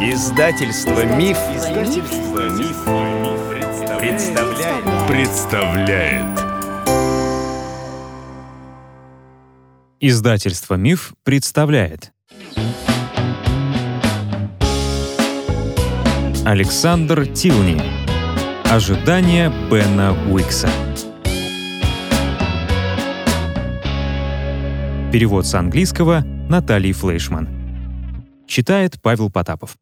Издательство Миф, Издательство Миф, представляет. представляет. Издательство Миф представляет. Александр Тилни. Ожидания Бена Уикса. Перевод с английского Натальи Флейшман. Читает Павел Потапов.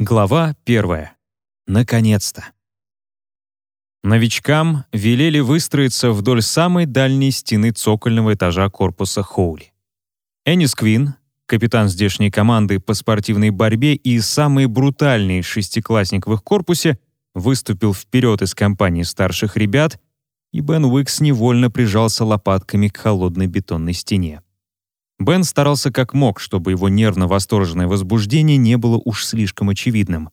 Глава первая. Наконец-то. Новичкам велели выстроиться вдоль самой дальней стены цокольного этажа корпуса Хоули. Энис Квин, капитан здешней команды по спортивной борьбе и самый брутальный шестиклассник в их корпусе, выступил вперед из компании старших ребят, и Бен Уикс невольно прижался лопатками к холодной бетонной стене. Бен старался как мог, чтобы его нервно-восторженное возбуждение не было уж слишком очевидным.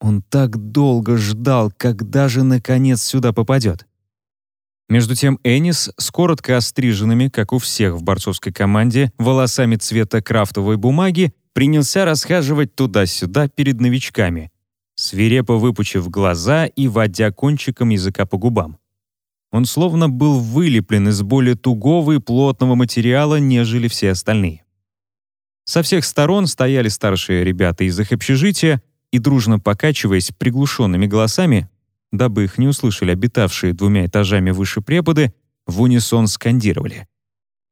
Он так долго ждал, когда же наконец сюда попадет. Между тем Энис с коротко остриженными, как у всех в борцовской команде, волосами цвета крафтовой бумаги принялся расхаживать туда-сюда перед новичками, свирепо выпучив глаза и водя кончиком языка по губам. Он словно был вылеплен из более тугого и плотного материала, нежели все остальные. Со всех сторон стояли старшие ребята из их общежития и, дружно покачиваясь приглушенными голосами, дабы их не услышали обитавшие двумя этажами выше преподы, в унисон скандировали.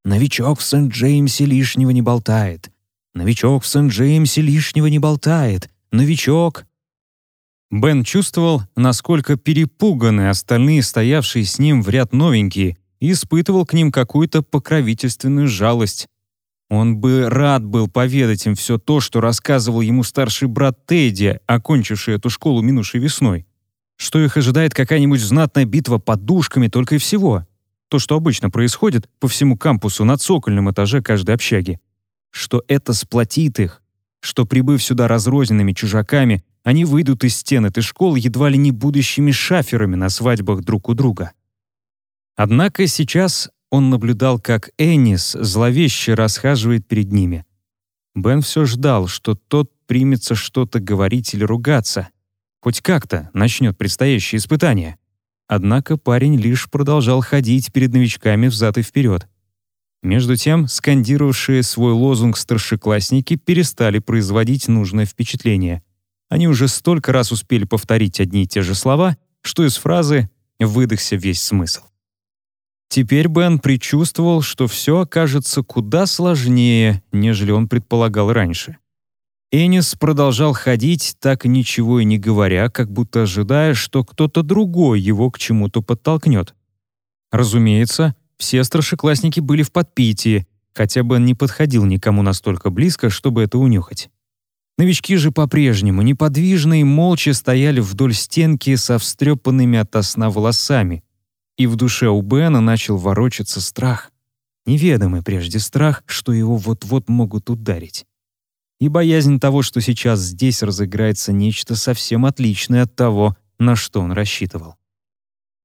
«Новичок в Сент-Джеймсе лишнего не болтает! Новичок в Сент-Джеймсе лишнего не болтает! Новичок!» Бен чувствовал, насколько перепуганы остальные стоявшие с ним в ряд новенькие, и испытывал к ним какую-то покровительственную жалость. Он бы рад был поведать им все то, что рассказывал ему старший брат Тедди, окончивший эту школу минувшей весной. Что их ожидает какая-нибудь знатная битва подушками только и всего. То, что обычно происходит по всему кампусу на цокольном этаже каждой общаги. Что это сплотит их. Что, прибыв сюда разрозненными чужаками, они выйдут из стен этой школы едва ли не будущими шаферами на свадьбах друг у друга. Однако сейчас он наблюдал, как Эннис зловеще расхаживает перед ними. Бен все ждал, что тот примется что-то говорить или ругаться. Хоть как-то начнет предстоящее испытание. Однако парень лишь продолжал ходить перед новичками взад и вперед. Между тем, скандировавшие свой лозунг старшеклассники перестали производить нужное впечатление. Они уже столько раз успели повторить одни и те же слова, что из фразы выдохся весь смысл. Теперь Бен предчувствовал, что все окажется куда сложнее, нежели он предполагал раньше. Энис продолжал ходить, так ничего и не говоря, как будто ожидая, что кто-то другой его к чему-то подтолкнет. Разумеется, все старшеклассники были в подпитии, хотя Бен не подходил никому настолько близко, чтобы это унюхать. Новички же по-прежнему неподвижно и молча стояли вдоль стенки со встрепанными от сна волосами. И в душе у Бена начал ворочаться страх. Неведомый прежде страх, что его вот-вот могут ударить. И боязнь того, что сейчас здесь разыграется нечто совсем отличное от того, на что он рассчитывал.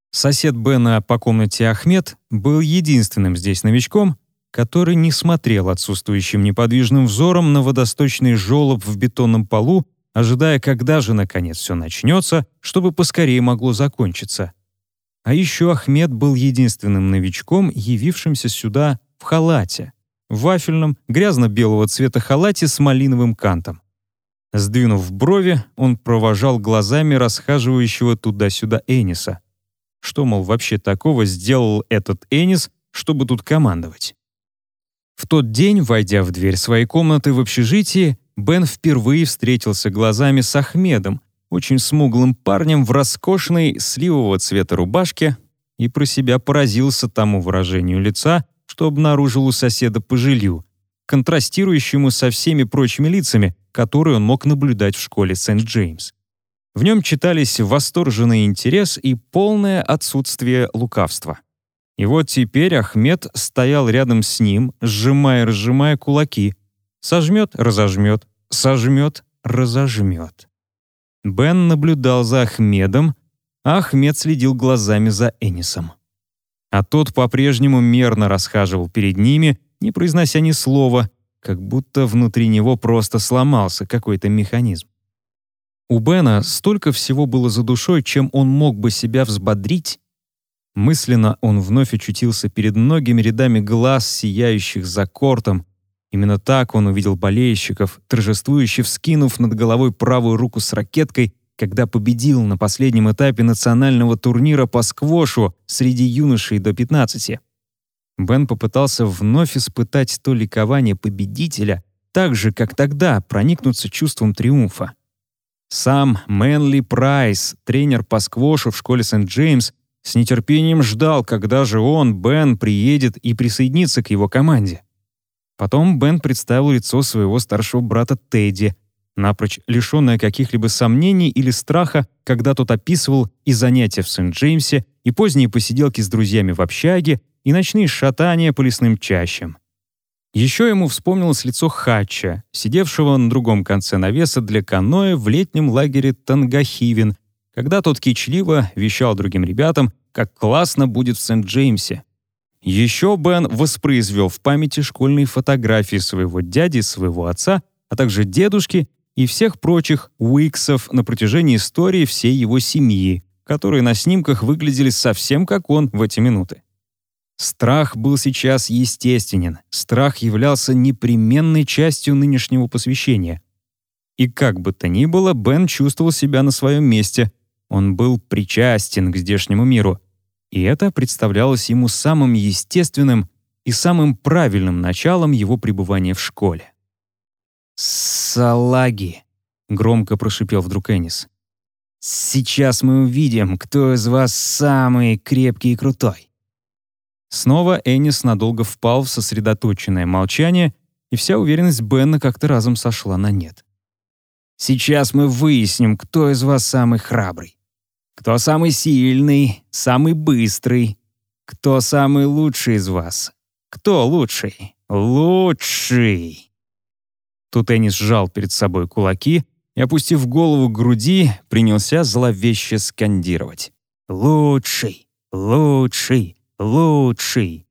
Сосед Бена по комнате Ахмед был единственным здесь новичком, который не смотрел отсутствующим неподвижным взором на водосточный желоб в бетонном полу, ожидая, когда же, наконец, все начнется, чтобы поскорее могло закончиться. А еще Ахмед был единственным новичком, явившимся сюда в халате, в вафельном, грязно-белого цвета халате с малиновым кантом. Сдвинув брови, он провожал глазами расхаживающего туда-сюда Эниса. Что, мол, вообще такого сделал этот Энис, чтобы тут командовать? В тот день, войдя в дверь своей комнаты в общежитии, Бен впервые встретился глазами с Ахмедом, очень смуглым парнем в роскошной сливового цвета рубашке, и про себя поразился тому выражению лица, что обнаружил у соседа по жилью, контрастирующему со всеми прочими лицами, которые он мог наблюдать в школе Сент-Джеймс. В нем читались восторженный интерес и полное отсутствие лукавства. И вот теперь Ахмед стоял рядом с ним, сжимая и разжимая кулаки. Сожмет — разожмет, сожмет — разожмет. Бен наблюдал за Ахмедом, а Ахмед следил глазами за Энисом. А тот по-прежнему мерно расхаживал перед ними, не произнося ни слова, как будто внутри него просто сломался какой-то механизм. У Бена столько всего было за душой, чем он мог бы себя взбодрить. Мысленно он вновь очутился перед многими рядами глаз, сияющих за кортом. Именно так он увидел болельщиков, торжествующе вскинув над головой правую руку с ракеткой, когда победил на последнем этапе национального турнира по сквошу среди юношей до 15. Бен попытался вновь испытать то ликование победителя, так же, как тогда проникнуться чувством триумфа. Сам Мэнли Прайс, тренер по сквошу в школе Сент-Джеймс, с нетерпением ждал, когда же он, Бен, приедет и присоединится к его команде. Потом Бен представил лицо своего старшего брата Тедди, напрочь лишенное каких-либо сомнений или страха, когда тот описывал и занятия в Сент-Джеймсе, и поздние посиделки с друзьями в общаге, и ночные шатания по лесным чащам. Еще ему вспомнилось лицо Хача, сидевшего на другом конце навеса для каноэ в летнем лагере Тангахивин, когда тот кичливо вещал другим ребятам, как классно будет в Сент-Джеймсе. Еще Бен воспроизвел в памяти школьные фотографии своего дяди, своего отца, а также дедушки и всех прочих Уиксов на протяжении истории всей его семьи, которые на снимках выглядели совсем как он в эти минуты. Страх был сейчас естественен, страх являлся непременной частью нынешнего посвящения. И как бы то ни было, Бен чувствовал себя на своем месте. Он был причастен к здешнему миру. И это представлялось ему самым естественным и самым правильным началом его пребывания в школе. «Салаги!» — громко прошипел вдруг Энис. «Сейчас мы увидим, кто из вас самый крепкий и крутой. Снова Энис надолго впал в сосредоточенное молчание, и вся уверенность Бена как-то разом сошла на нет. «Сейчас мы выясним, кто из вас самый храбрый. Кто самый сильный, самый быстрый. Кто самый лучший из вас. Кто лучший? Лучший!» Тут Энис сжал перед собой кулаки и, опустив голову к груди, принялся зловеще скандировать. «Лучший! Лучший! лучший.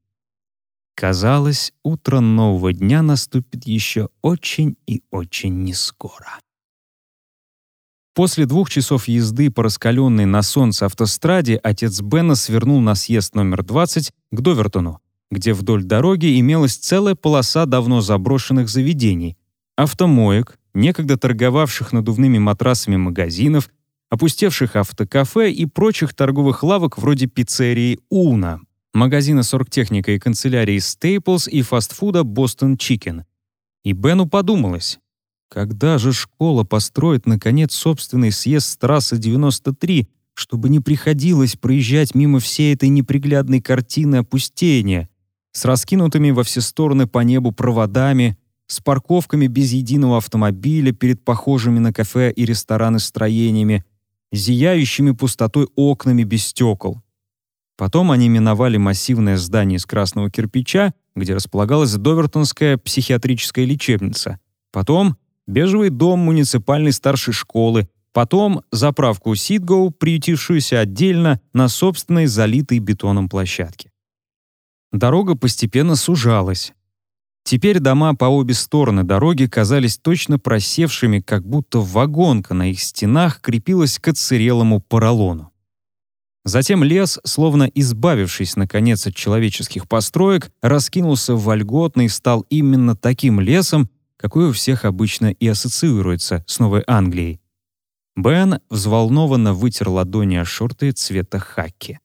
Казалось, утро нового дня наступит еще очень и очень нескоро. После двух часов езды по раскаленной на солнце автостраде отец Бена свернул на съезд номер 20 к Довертону, где вдоль дороги имелась целая полоса давно заброшенных заведений, автомоек, некогда торговавших надувными матрасами магазинов, опустевших автокафе и прочих торговых лавок вроде пиццерии «Уна», магазина с оргтехникой и канцелярии Staples и фастфуда Boston Chicken. И Бену подумалось, когда же школа построит, наконец, собственный съезд с трассы 93, чтобы не приходилось проезжать мимо всей этой неприглядной картины опустения, с раскинутыми во все стороны по небу проводами, с парковками без единого автомобиля перед похожими на кафе и рестораны строениями, зияющими пустотой окнами без стекол. Потом они миновали массивное здание из красного кирпича, где располагалась Довертонская психиатрическая лечебница. Потом бежевый дом муниципальной старшей школы. Потом заправку Сидгоу, приютившуюся отдельно на собственной залитой бетоном площадке. Дорога постепенно сужалась. Теперь дома по обе стороны дороги казались точно просевшими, как будто вагонка на их стенах крепилась к отсырелому поролону. Затем лес, словно избавившись, наконец, от человеческих построек, раскинулся вольготно и стал именно таким лесом, какой у всех обычно и ассоциируется с Новой Англией. Бен взволнованно вытер ладони о шорты цвета хаки.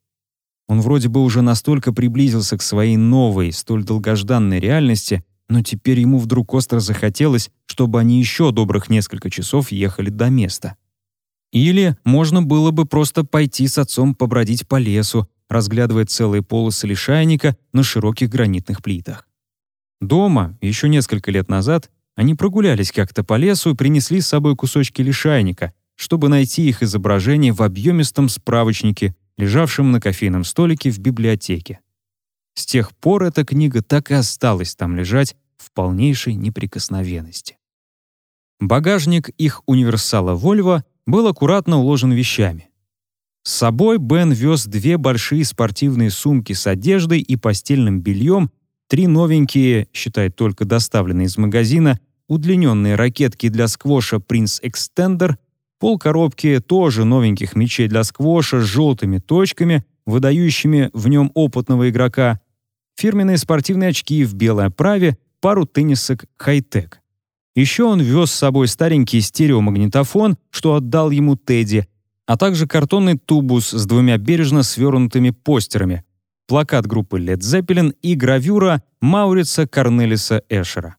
Он вроде бы уже настолько приблизился к своей новой, столь долгожданной реальности, но теперь ему вдруг остро захотелось, чтобы они еще добрых несколько часов ехали до места. Или можно было бы просто пойти с отцом побродить по лесу, разглядывая целые полосы лишайника на широких гранитных плитах. Дома, еще несколько лет назад, они прогулялись как-то по лесу и принесли с собой кусочки лишайника, чтобы найти их изображение в объемистом справочнике, лежавшем на кофейном столике в библиотеке. С тех пор эта книга так и осталась там лежать в полнейшей неприкосновенности. Багажник их универсала Volvo был аккуратно уложен вещами. С собой Бен вез две большие спортивные сумки с одеждой и постельным бельем три новенькие, считай только доставленные из магазина, удлиненные ракетки для сквоша Prince Extender, полкоробки тоже новеньких мячей для сквоша с желтыми точками, выдающими в нем опытного игрока, фирменные спортивные очки в белой оправе, пару теннисок хай-тек. Еще он вез с собой старенький стереомагнитофон, что отдал ему Тедди, а также картонный тубус с двумя бережно свернутыми постерами, плакат группы Led Zeppelin и гравюра Маурица Корнелиса Эшера.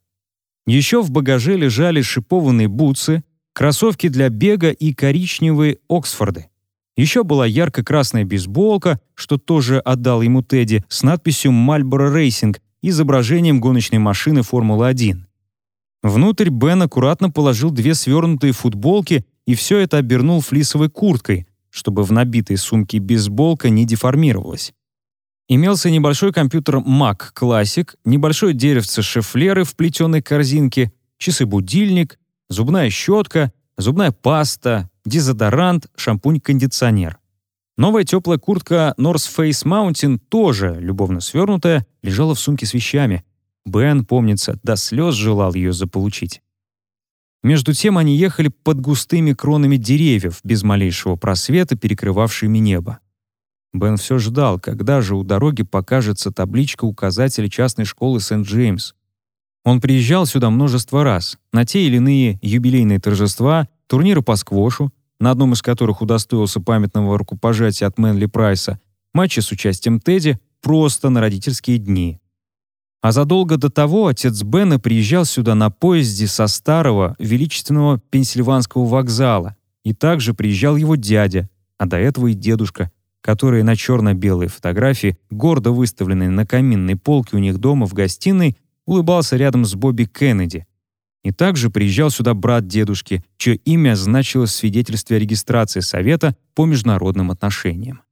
Еще в багаже лежали шипованные бутсы, кроссовки для бега и коричневые Оксфорды. Еще была ярко-красная бейсболка, что тоже отдал ему Тедди, с надписью «Marlboro Racing» изображением гоночной машины Формулы-1. Внутрь Бен аккуратно положил две свернутые футболки и все это обернул флисовой курткой, чтобы в набитой сумке бейсболка не деформировалась. Имелся небольшой компьютер Mac Classic, небольшое деревце шефлеры в плетеной корзинке, часы-будильник, зубная щетка, зубная паста, дезодорант, шампунь-кондиционер. Новая теплая куртка North Face Mountain, тоже любовно свернутая, лежала в сумке с вещами. Бен, помнится, до слез желал ее заполучить. Между тем они ехали под густыми кронами деревьев, без малейшего просвета, перекрывавшими небо. Бен все ждал, когда же у дороги покажется табличка указателя частной школы Сент-Джеймс. Он приезжал сюда множество раз, на те или иные юбилейные торжества, турниры по сквошу, на одном из которых удостоился памятного рукопожатия от Мэнли Прайса, матчи с участием Тедди, просто на родительские дни. А задолго до того отец Бена приезжал сюда на поезде со старого, величественного Пенсильванского вокзала, и также приезжал его дядя, а до этого и дедушка, которые на черно-белой фотографии, гордо выставленной на каминной полке у них дома в гостиной, улыбался рядом с Бобби Кеннеди, и также приезжал сюда брат дедушки, чье имя значилось в свидетельстве о регистрации Совета по международным отношениям.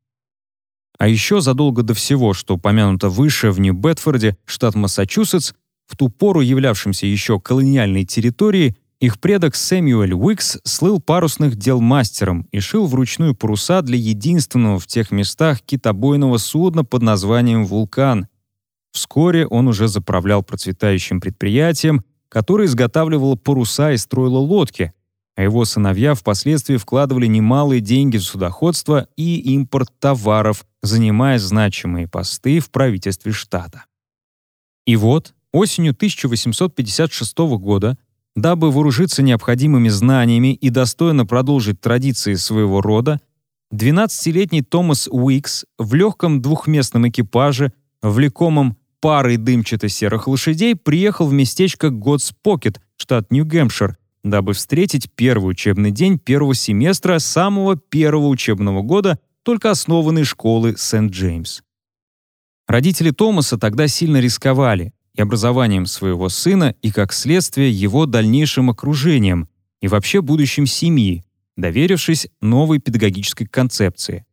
А еще задолго до всего, что упомянуто выше в Нью-Бетфорде, штат Массачусетс, в ту пору являвшимся еще колониальной территорией, их предок Сэмюэль Уикс слыл парусных дел мастером и шил вручную паруса для единственного в тех местах китобойного судна под названием «Вулкан». Вскоре он уже заправлял процветающим предприятием, которое изготавливало паруса и строило лодки, а его сыновья впоследствии вкладывали немалые деньги в судоходство и импорт товаров, занимая значимые посты в правительстве штата. И вот, осенью 1856 года, дабы вооружиться необходимыми знаниями и достойно продолжить традиции своего рода, 12-летний Томас Уикс в легком двухместном экипаже, влекомом парой дымчато-серых лошадей приехал в местечко Готс-Покет, штат Нью-Гэмпшир, дабы встретить первый учебный день первого семестра самого первого учебного года только основанной школы Сент-Джеймс. Родители Томаса тогда сильно рисковали и образованием своего сына, и, как следствие, его дальнейшим окружением и вообще будущим семьи, доверившись новой педагогической концепции.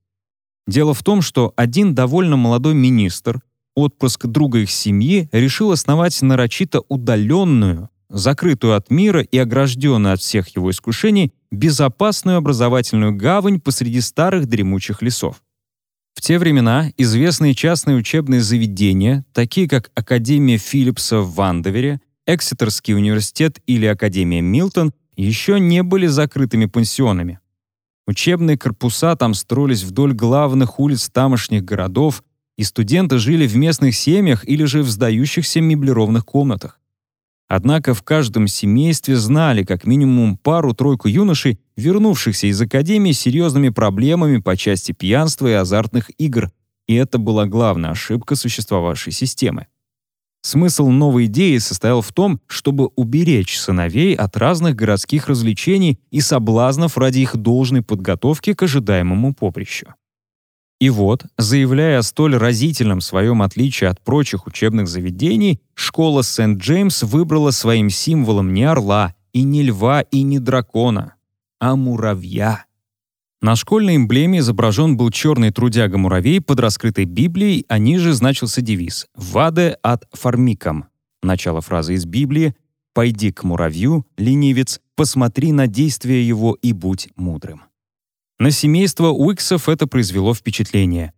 Дело в том, что один довольно молодой министр — отпрыск друга их семьи, решил основать нарочито удаленную, закрытую от мира и огражденную от всех его искушений, безопасную образовательную гавань посреди старых дремучих лесов. В те времена известные частные учебные заведения, такие как Академия Филлипса в Вандовере, Эксетерский университет или Академия Милтон, еще не были закрытыми пансионами. Учебные корпуса там строились вдоль главных улиц тамошних городов, и студенты жили в местных семьях или же в сдающихся меблированных комнатах. Однако в каждом семействе знали как минимум пару-тройку юношей, вернувшихся из академии с серьезными проблемами по части пьянства и азартных игр, и это была главная ошибка существовавшей системы. Смысл новой идеи состоял в том, чтобы уберечь сыновей от разных городских развлечений и соблазнов ради их должной подготовки к ожидаемому поприщу. И вот, заявляя о столь разительном своем отличии от прочих учебных заведений, школа Сент-Джеймс выбрала своим символом не орла, и не льва, и не дракона, а муравья. На школьной эмблеме изображен был черный трудяга-муравей под раскрытой Библией, а ниже значился девиз «Ваде от фармикам». Начало фразы из Библии «Пойди к муравью, ленивец, посмотри на действия его и будь мудрым». На семейство Уиксов это произвело впечатление.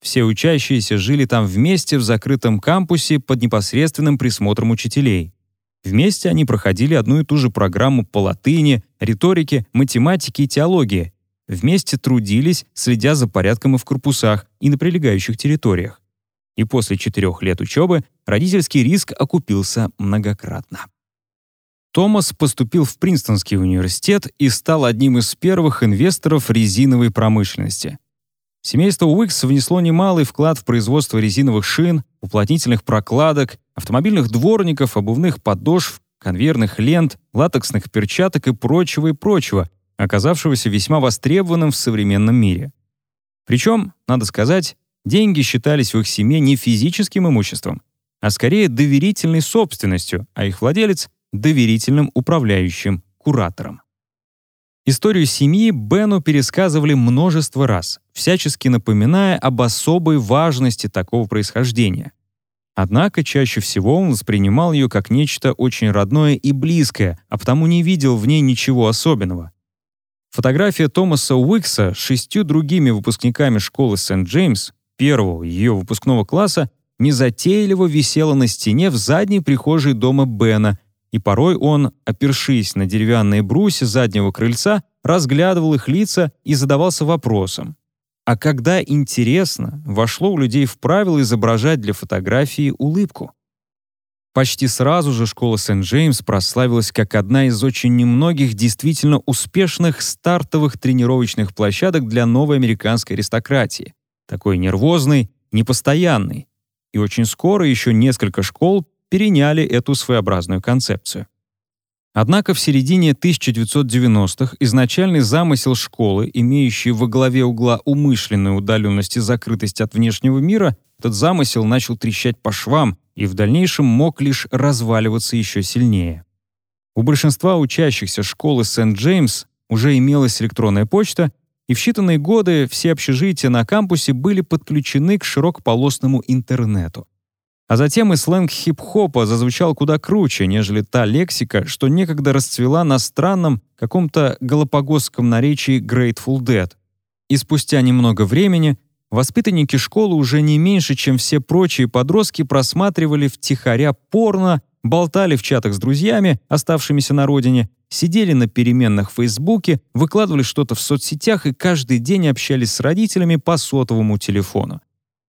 Все учащиеся жили там вместе в закрытом кампусе под непосредственным присмотром учителей. Вместе они проходили одну и ту же программу по латыни, риторике, математике и теологии. Вместе трудились, следя за порядком и в корпусах, и на прилегающих территориях. И после четырех лет учебы родительский риск окупился многократно. Томас поступил в Принстонский университет и стал одним из первых инвесторов резиновой промышленности. Семейство Уикс внесло немалый вклад в производство резиновых шин, уплотнительных прокладок, автомобильных дворников, обувных подошв, конвейерных лент, латексных перчаток и прочего и прочего, оказавшегося весьма востребованным в современном мире. Причем, надо сказать, деньги считались в их семье не физическим имуществом, а скорее доверительной собственностью, а их владелец — доверительным управляющим куратором. Историю семьи Бену пересказывали множество раз, всячески напоминая об особой важности такого происхождения. Однако чаще всего он воспринимал ее как нечто очень родное и близкое, а потому не видел в ней ничего особенного. Фотография Томаса Уикса с шестью другими выпускниками школы Сент-Джеймс, первого ее выпускного класса, незатейливо висела на стене в задней прихожей дома Бена — и порой он, опершись на деревянные брусья заднего крыльца, разглядывал их лица и задавался вопросом. А когда, интересно, вошло у людей в правило изображать для фотографии улыбку? Почти сразу же школа Сент-Джеймс прославилась как одна из очень немногих действительно успешных стартовых тренировочных площадок для новой американской аристократии, такой нервозной, непостоянной. И очень скоро еще несколько школ переняли эту своеобразную концепцию. Однако в середине 1990-х изначальный замысел школы, имеющий во главе угла умышленную удаленность и закрытость от внешнего мира, этот замысел начал трещать по швам и в дальнейшем мог лишь разваливаться еще сильнее. У большинства учащихся школы Сент-Джеймс уже имелась электронная почта, и в считанные годы все общежития на кампусе были подключены к широкополосному интернету. А затем и сленг хип-хопа зазвучал куда круче, нежели та лексика, что некогда расцвела на странном, каком-то галапагосском наречии Grateful Dead. И спустя немного времени воспитанники школы уже не меньше, чем все прочие подростки просматривали втихаря порно, болтали в чатах с друзьями, оставшимися на родине, сидели на переменных в Фейсбуке, выкладывали что-то в соцсетях и каждый день общались с родителями по сотовому телефону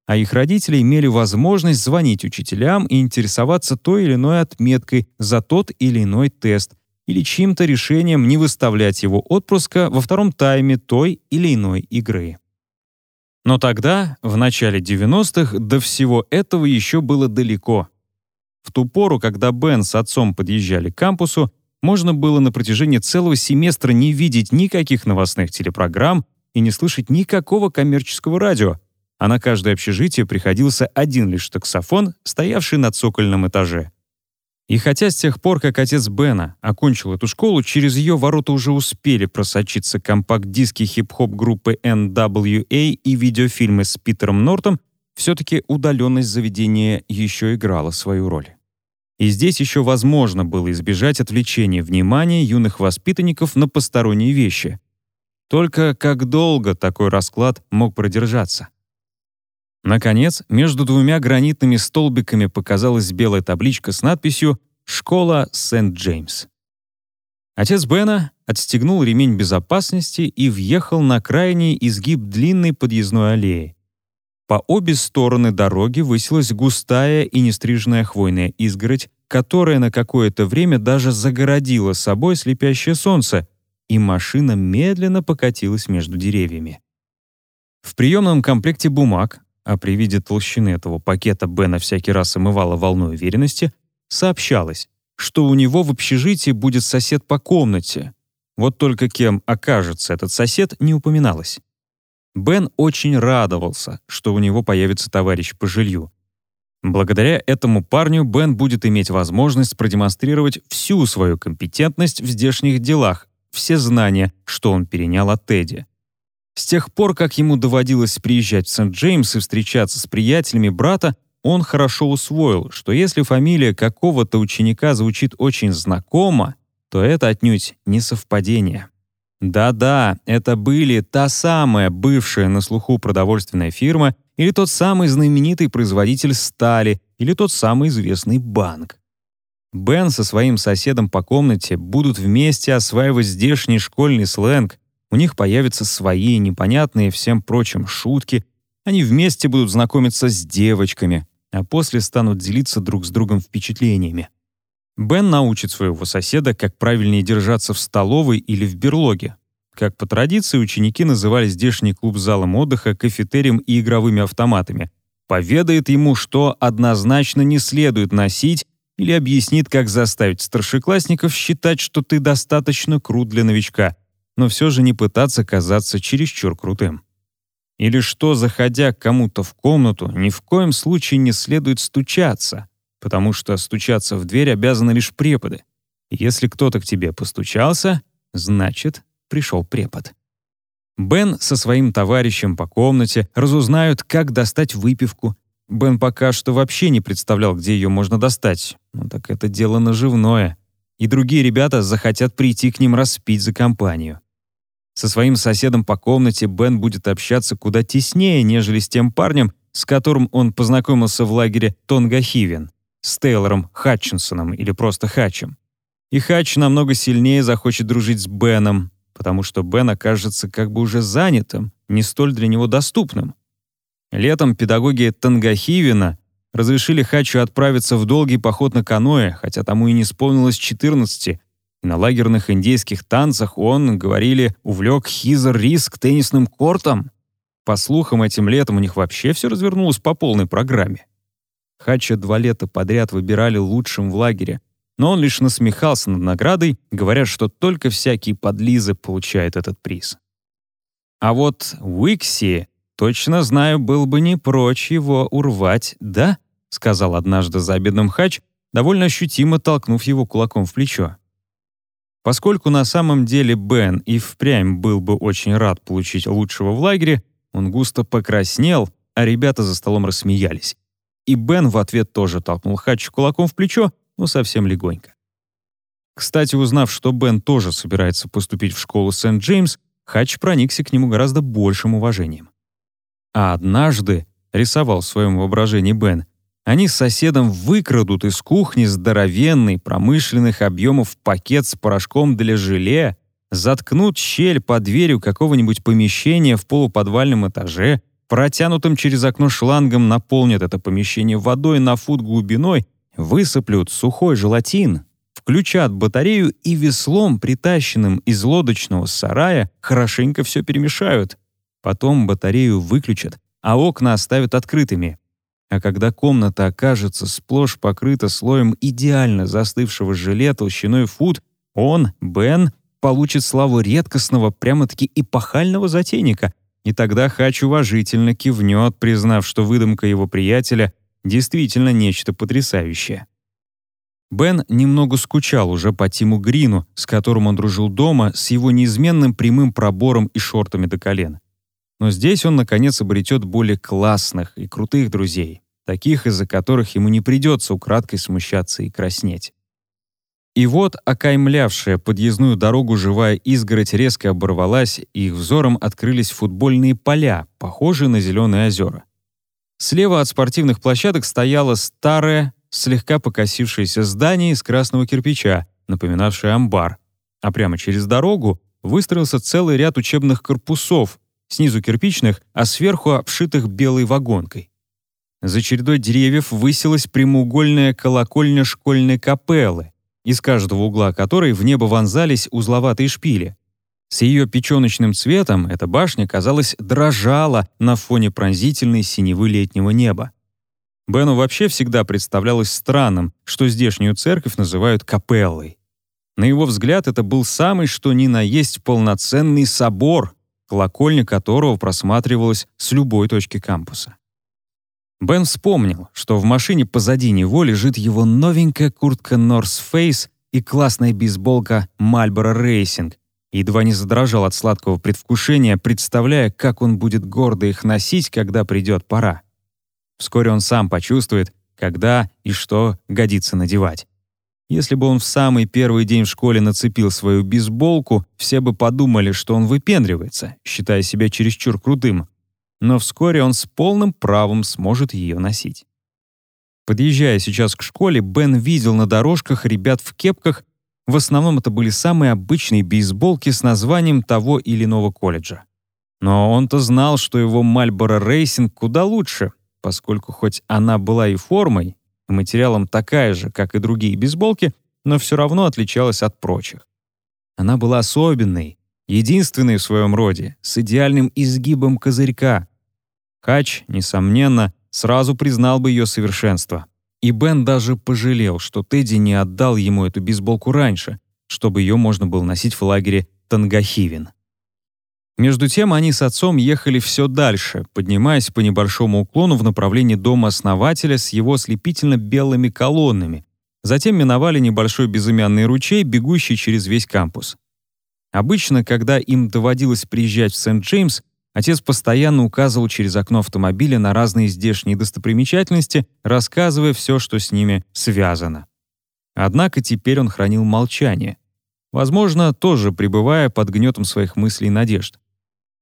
а их родители имели возможность звонить учителям и интересоваться той или иной отметкой за тот или иной тест или чьим-то решением не выставлять его отпуска во втором тайме той или иной игры. Но тогда, в начале 90-х, до всего этого еще было далеко. В ту пору, когда Бен с отцом подъезжали к кампусу, можно было на протяжении целого семестра не видеть никаких новостных телепрограмм и не слышать никакого коммерческого радио, а на каждое общежитие приходился один лишь таксофон, стоявший на цокольном этаже. И хотя с тех пор, как отец Бена окончил эту школу, через ее ворота уже успели просочиться компакт-диски хип-хоп группы NWA и видеофильмы с Питером Нортом, все-таки удаленность заведения еще играла свою роль. И здесь еще возможно было избежать отвлечения внимания юных воспитанников на посторонние вещи. Только как долго такой расклад мог продержаться? Наконец, между двумя гранитными столбиками показалась белая табличка с надписью «Школа Сент-Джеймс». Отец Бена отстегнул ремень безопасности и въехал на крайний изгиб длинной подъездной аллеи. По обе стороны дороги высилась густая и нестриженная хвойная изгородь, которая на какое-то время даже загородила собой слепящее солнце, и машина медленно покатилась между деревьями. В приемном комплекте бумаг а при виде толщины этого пакета Бена всякий раз омывала волну уверенности, сообщалось, что у него в общежитии будет сосед по комнате. Вот только кем окажется этот сосед, не упоминалось. Бен очень радовался, что у него появится товарищ по жилью. Благодаря этому парню Бен будет иметь возможность продемонстрировать всю свою компетентность в здешних делах, все знания, что он перенял от Тедди. С тех пор, как ему доводилось приезжать в Сент-Джеймс и встречаться с приятелями брата, он хорошо усвоил, что если фамилия какого-то ученика звучит очень знакомо, то это отнюдь не совпадение. Да-да, это были та самая бывшая на слуху продовольственная фирма или тот самый знаменитый производитель стали, или тот самый известный банк. Бен со своим соседом по комнате будут вместе осваивать здешний школьный сленг, у них появятся свои непонятные всем прочим шутки, они вместе будут знакомиться с девочками, а после станут делиться друг с другом впечатлениями. Бен научит своего соседа, как правильнее держаться в столовой или в берлоге. Как по традиции, ученики называли здешний клуб залом отдыха, кафетерием и игровыми автоматами. Поведает ему, что однозначно не следует носить, или объяснит, как заставить старшеклассников считать, что ты достаточно крут для новичка, но все же не пытаться казаться чересчур крутым. Или что, заходя к кому-то в комнату, ни в коем случае не следует стучаться, потому что стучаться в дверь обязаны лишь преподы. Если кто-то к тебе постучался, значит, пришел препод. Бен со своим товарищем по комнате разузнают, как достать выпивку. Бен пока что вообще не представлял, где ее можно достать. Ну так это дело наживное. И другие ребята захотят прийти к ним распить за компанию. Со своим соседом по комнате Бен будет общаться куда теснее, нежели с тем парнем, с которым он познакомился в лагере Тонгахивен с Тейлором Хатчинсоном или просто Хатчем. И Хатч намного сильнее захочет дружить с Беном, потому что Бен окажется как бы уже занятым, не столь для него доступным. Летом педагоги Тангахивина разрешили Хатчу отправиться в долгий поход на каноэ, хотя тому и не исполнилось 14, и на лагерных индейских танцах он, говорили, увлек Хизер Рис к теннисным кортам. По слухам, этим летом у них вообще все развернулось по полной программе. Хача два лета подряд выбирали лучшим в лагере, но он лишь насмехался над наградой, говоря, что только всякие подлизы получают этот приз. А вот Уикси, точно знаю, был бы не прочь его урвать, да? сказал однажды за обедом Хач, довольно ощутимо толкнув его кулаком в плечо. Поскольку на самом деле Бен и впрямь был бы очень рад получить лучшего в лагере, он густо покраснел, а ребята за столом рассмеялись. И Бен в ответ тоже толкнул Хатч кулаком в плечо, но совсем легонько. Кстати, узнав, что Бен тоже собирается поступить в школу Сент-Джеймс, Хатч проникся к нему гораздо большим уважением. А однажды, рисовал в своем воображении Бен, они с соседом выкрадут из кухни здоровенный промышленных объемов пакет с порошком для желе, заткнут щель под дверью какого-нибудь помещения в полуподвальном этаже, протянутым через окно шлангом наполнят это помещение водой на фут глубиной, высыплют сухой желатин, включат батарею и веслом, притащенным из лодочного сарая, хорошенько все перемешают. Потом батарею выключат, а окна оставят открытыми. А когда комната окажется сплошь покрыта слоем идеально застывшего желе толщиной фут, он, Бен, получит славу редкостного, прямо-таки эпохального затейника, и тогда Хач уважительно кивнет, признав, что выдумка его приятеля действительно нечто потрясающее. Бен немного скучал уже по Тиму Грину, с которым он дружил дома, с его неизменным прямым пробором и шортами до колена. Но здесь он, наконец, обретет более классных и крутых друзей, таких, из-за которых ему не придется украдкой смущаться и краснеть. И вот окаймлявшая подъездную дорогу живая изгородь резко оборвалась, и их взором открылись футбольные поля, похожие на зеленые озера. Слева от спортивных площадок стояло старое, слегка покосившееся здание из красного кирпича, напоминавшее амбар, а прямо через дорогу выстроился целый ряд учебных корпусов, снизу кирпичных, а сверху обшитых белой вагонкой. За чередой деревьев высилась прямоугольная колокольня школьной капеллы, из каждого угла которой в небо вонзались узловатые шпили. С ее печёночным цветом эта башня, казалось, дрожала на фоне пронзительной синевы летнего неба. Бену вообще всегда представлялось странным, что здешнюю церковь называют капеллой. На его взгляд, это был самый что ни на есть полноценный собор, колокольня которого просматривалась с любой точки кампуса. Бен вспомнил, что в машине позади него лежит его новенькая куртка North Face и классная бейсболка Marlboro Racing, едва не задрожал от сладкого предвкушения, представляя, как он будет гордо их носить, когда придет пора. Вскоре он сам почувствует, когда и что годится надевать. Если бы он в самый первый день в школе нацепил свою бейсболку, все бы подумали, что он выпендривается, считая себя чересчур крутым. но вскоре он с полным правом сможет ее носить. Подъезжая сейчас к школе, Бен видел на дорожках ребят в кепках, в основном это были самые обычные бейсболки с названием того или иного колледжа. Но он-то знал, что его Marlboro Racing куда лучше, поскольку хоть она была и формой, и материалом такая же, как и другие бейсболки, но все равно отличалась от прочих. Она была особенной, единственной в своем роде, с идеальным изгибом козырька. Хач, несомненно, сразу признал бы ее совершенство. И Бен даже пожалел, что Тедди не отдал ему эту бейсболку раньше, чтобы ее можно было носить в лагере Тангахивин. Между тем они с отцом ехали все дальше, поднимаясь по небольшому уклону в направлении дома основателя с его ослепительно-белыми колоннами. Затем миновали небольшой безымянный ручей, бегущий через весь кампус. Обычно, когда им доводилось приезжать в Сент-Джеймс, отец постоянно указывал через окно автомобиля на разные здешние достопримечательности, рассказывая все, что с ними связано. Однако теперь он хранил молчание. Возможно, тоже пребывая под гнетом своих мыслей и надежд.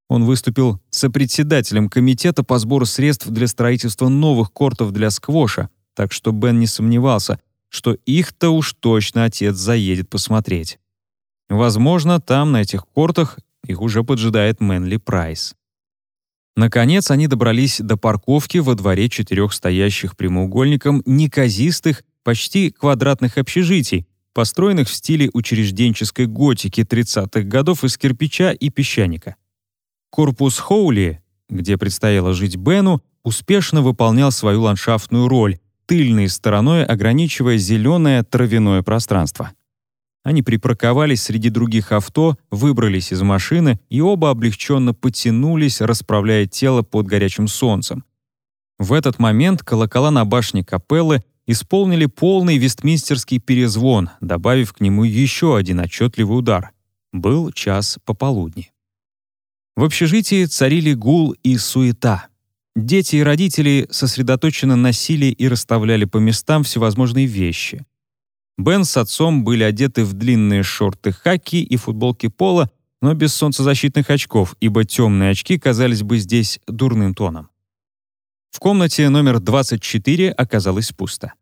Он выступил сопредседателем комитета по сбору средств для строительства новых кортов для сквоша, так что Бен не сомневался, что их-то уж точно отец заедет посмотреть. Возможно, там, на этих кортах, их уже поджидает Мэнли Прайс. Наконец они добрались до парковки во дворе четырех стоящих прямоугольником неказистых, почти квадратных общежитий, построенных в стиле учрежденческой готики 30-х годов из кирпича и песчаника. Корпус Хоули, где предстояло жить Бену, успешно выполнял свою ландшафтную роль, тыльной стороной ограничивая зеленое травяное пространство. Они припарковались среди других авто, выбрались из машины и оба облегченно потянулись, расправляя тело под горячим солнцем. В этот момент колокола на башне капеллы исполнили полный вестминстерский перезвон, добавив к нему еще один отчетливый удар. Был час пополудни. В общежитии царили гул и суета. Дети и родители сосредоточенно носили и расставляли по местам всевозможные вещи. Бен с отцом были одеты в длинные шорты хаки и футболки пола, но без солнцезащитных очков, ибо темные очки казались бы здесь дурным тоном. В комнате номер 24 оказалось пусто.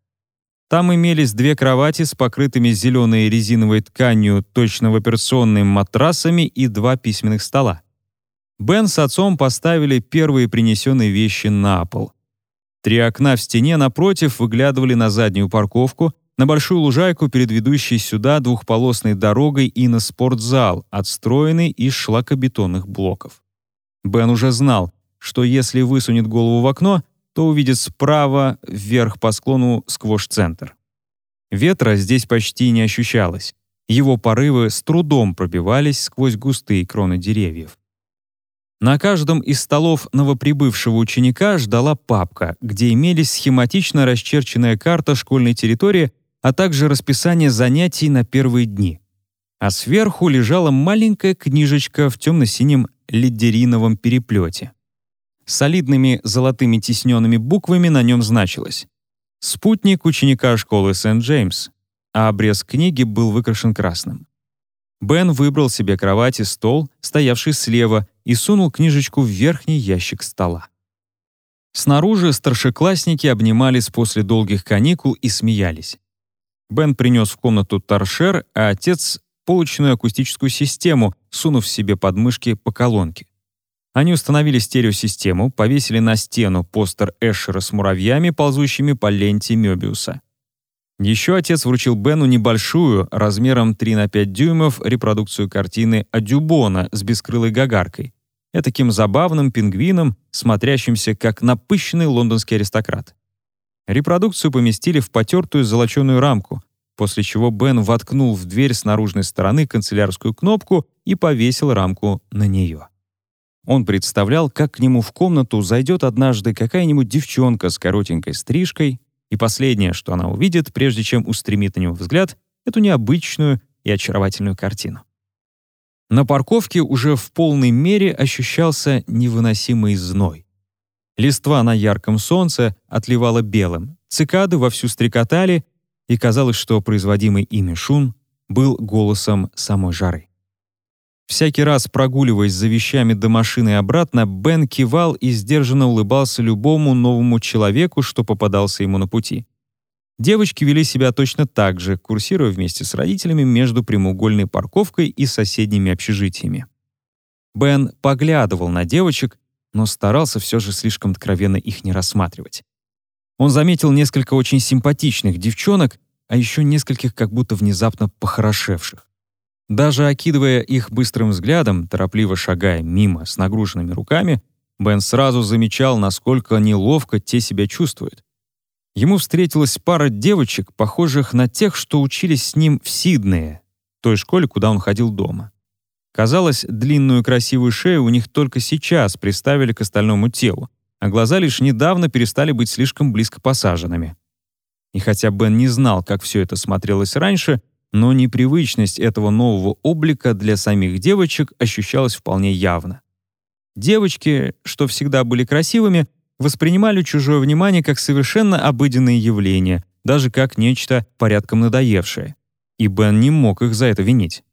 Там имелись две кровати с покрытыми зеленой резиновой тканью точно в операционными матрасами и два письменных стола. Бен с отцом поставили первые принесенные вещи на пол. Три окна в стене напротив выглядывали на заднюю парковку, на большую лужайку перед ведущей сюда двухполосной дорогой и на спортзал, отстроенный из шлакобетонных блоков. Бен уже знал, что если высунет голову в окно, то увидит справа вверх по склону сквош-центр. Ветра здесь почти не ощущалось. Его порывы с трудом пробивались сквозь густые кроны деревьев. На каждом из столов новоприбывшего ученика ждала папка, где имелись схематично расчерченная карта школьной территории, а также расписание занятий на первые дни. А сверху лежала маленькая книжечка в темно-синем лидериновом переплете. Солидными золотыми тисненными буквами на нем значилось «Спутник ученика школы Сент-Джеймс», а обрез книги был выкрашен красным. Бен выбрал себе кровать и стол, стоявший слева, и сунул книжечку в верхний ящик стола. Снаружи старшеклассники обнимались после долгих каникул и смеялись. Бен принес в комнату торшер, а отец — полученную акустическую систему, сунув себе под мышки по колонке. Они установили стереосистему, повесили на стену постер Эшера с муравьями, ползущими по ленте Мёбиуса. Еще отец вручил Бену небольшую, размером 3 на 5 дюймов, репродукцию картины Адюбона с бескрылой гагаркой, таким забавным пингвином, смотрящимся как напыщенный лондонский аристократ. Репродукцию поместили в потертую золоченую рамку, после чего Бен воткнул в дверь с наружной стороны канцелярскую кнопку и повесил рамку на нее. Он представлял, как к нему в комнату зайдет однажды какая-нибудь девчонка с коротенькой стрижкой, и последнее, что она увидит, прежде чем устремит на него взгляд, эту необычную и очаровательную картину. На парковке уже в полной мере ощущался невыносимый зной. Листва на ярком солнце отливала белым, цикады вовсю стрекотали, и казалось, что производимый ими шум был голосом самой жары. Всякий раз, прогуливаясь за вещами до машины и обратно, Бен кивал и сдержанно улыбался любому новому человеку, что попадался ему на пути. Девочки вели себя точно так же, курсируя вместе с родителями между прямоугольной парковкой и соседними общежитиями. Бен поглядывал на девочек, но старался все же слишком откровенно их не рассматривать. Он заметил несколько очень симпатичных девчонок, а еще нескольких как будто внезапно похорошевших. Даже окидывая их быстрым взглядом, торопливо шагая мимо с нагруженными руками, Бен сразу замечал, насколько неловко те себя чувствуют. Ему встретилась пара девочек, похожих на тех, что учились с ним в Сиднее, той школе, куда он ходил дома. Казалось, длинную красивую шею у них только сейчас приставили к остальному телу, а глаза лишь недавно перестали быть слишком близко посаженными. И хотя Бен не знал, как все это смотрелось раньше, но непривычность этого нового облика для самих девочек ощущалась вполне явно. Девочки, что всегда были красивыми, воспринимали чужое внимание как совершенно обыденное явление, даже как нечто порядком надоевшее. И Бен не мог их за это винить.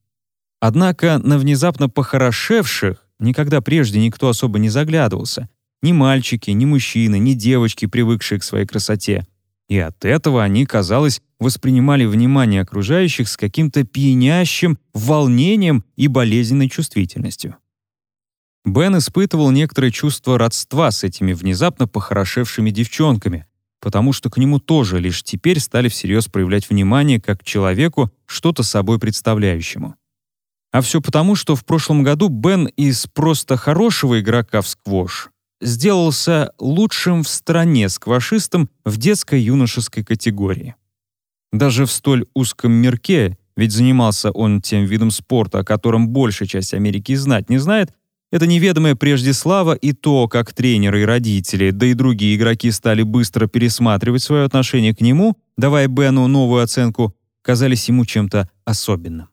Однако на внезапно похорошевших никогда прежде никто особо не заглядывался. Ни мальчики, ни мужчины, ни девочки, привыкшие к своей красоте. И от этого они, казалось, воспринимали внимание окружающих с каким-то пьянящим волнением и болезненной чувствительностью. Бен испытывал некоторое чувство родства с этими внезапно похорошевшими девчонками, потому что к нему тоже лишь теперь стали всерьез проявлять внимание как к человеку, что-то собой представляющему. А все потому, что в прошлом году Бен из просто хорошего игрока в сквош сделался лучшим в стране сквашистом в детско-юношеской категории. Даже в столь узком мирке, ведь занимался он тем видом спорта, о котором большая часть Америки знать не знает, это неведомая прежде слава и то, как тренеры и родители, да и другие игроки стали быстро пересматривать свое отношение к нему, давая Бену новую оценку, казались ему чем-то особенным.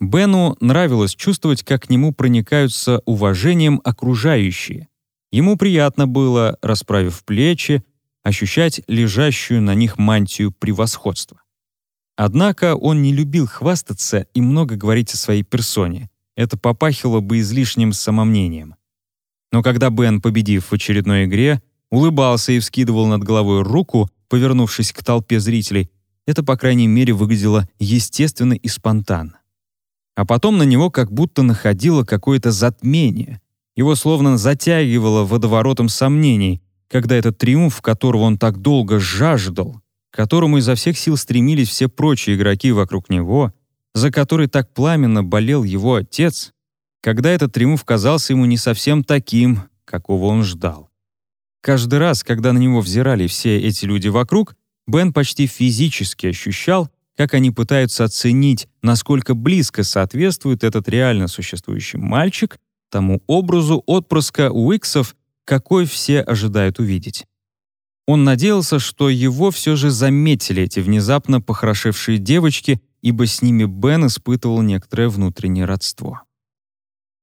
Бену нравилось чувствовать, как к нему проникаются уважением окружающие. Ему приятно было, расправив плечи, ощущать лежащую на них мантию превосходства. Однако он не любил хвастаться и много говорить о своей персоне. Это попахило бы излишним самомнением. Но когда Бен, победив в очередной игре, улыбался и вскидывал над головой руку, повернувшись к толпе зрителей, это, по крайней мере, выглядело естественно и спонтанно. А потом на него как будто находило какое-то затмение. Его словно затягивало водоворотом сомнений, когда этот триумф, которого он так долго жаждал, к которому изо всех сил стремились все прочие игроки вокруг него, за который так пламенно болел его отец, когда этот триумф казался ему не совсем таким, какого он ждал. Каждый раз, когда на него взирали все эти люди вокруг, Бен почти физически ощущал, как они пытаются оценить, насколько близко соответствует этот реально существующий мальчик тому образу отпрыска Уиксов, какой все ожидают увидеть. Он надеялся, что его все же заметили эти внезапно похорошевшие девочки, ибо с ними Бен испытывал некоторое внутреннее родство.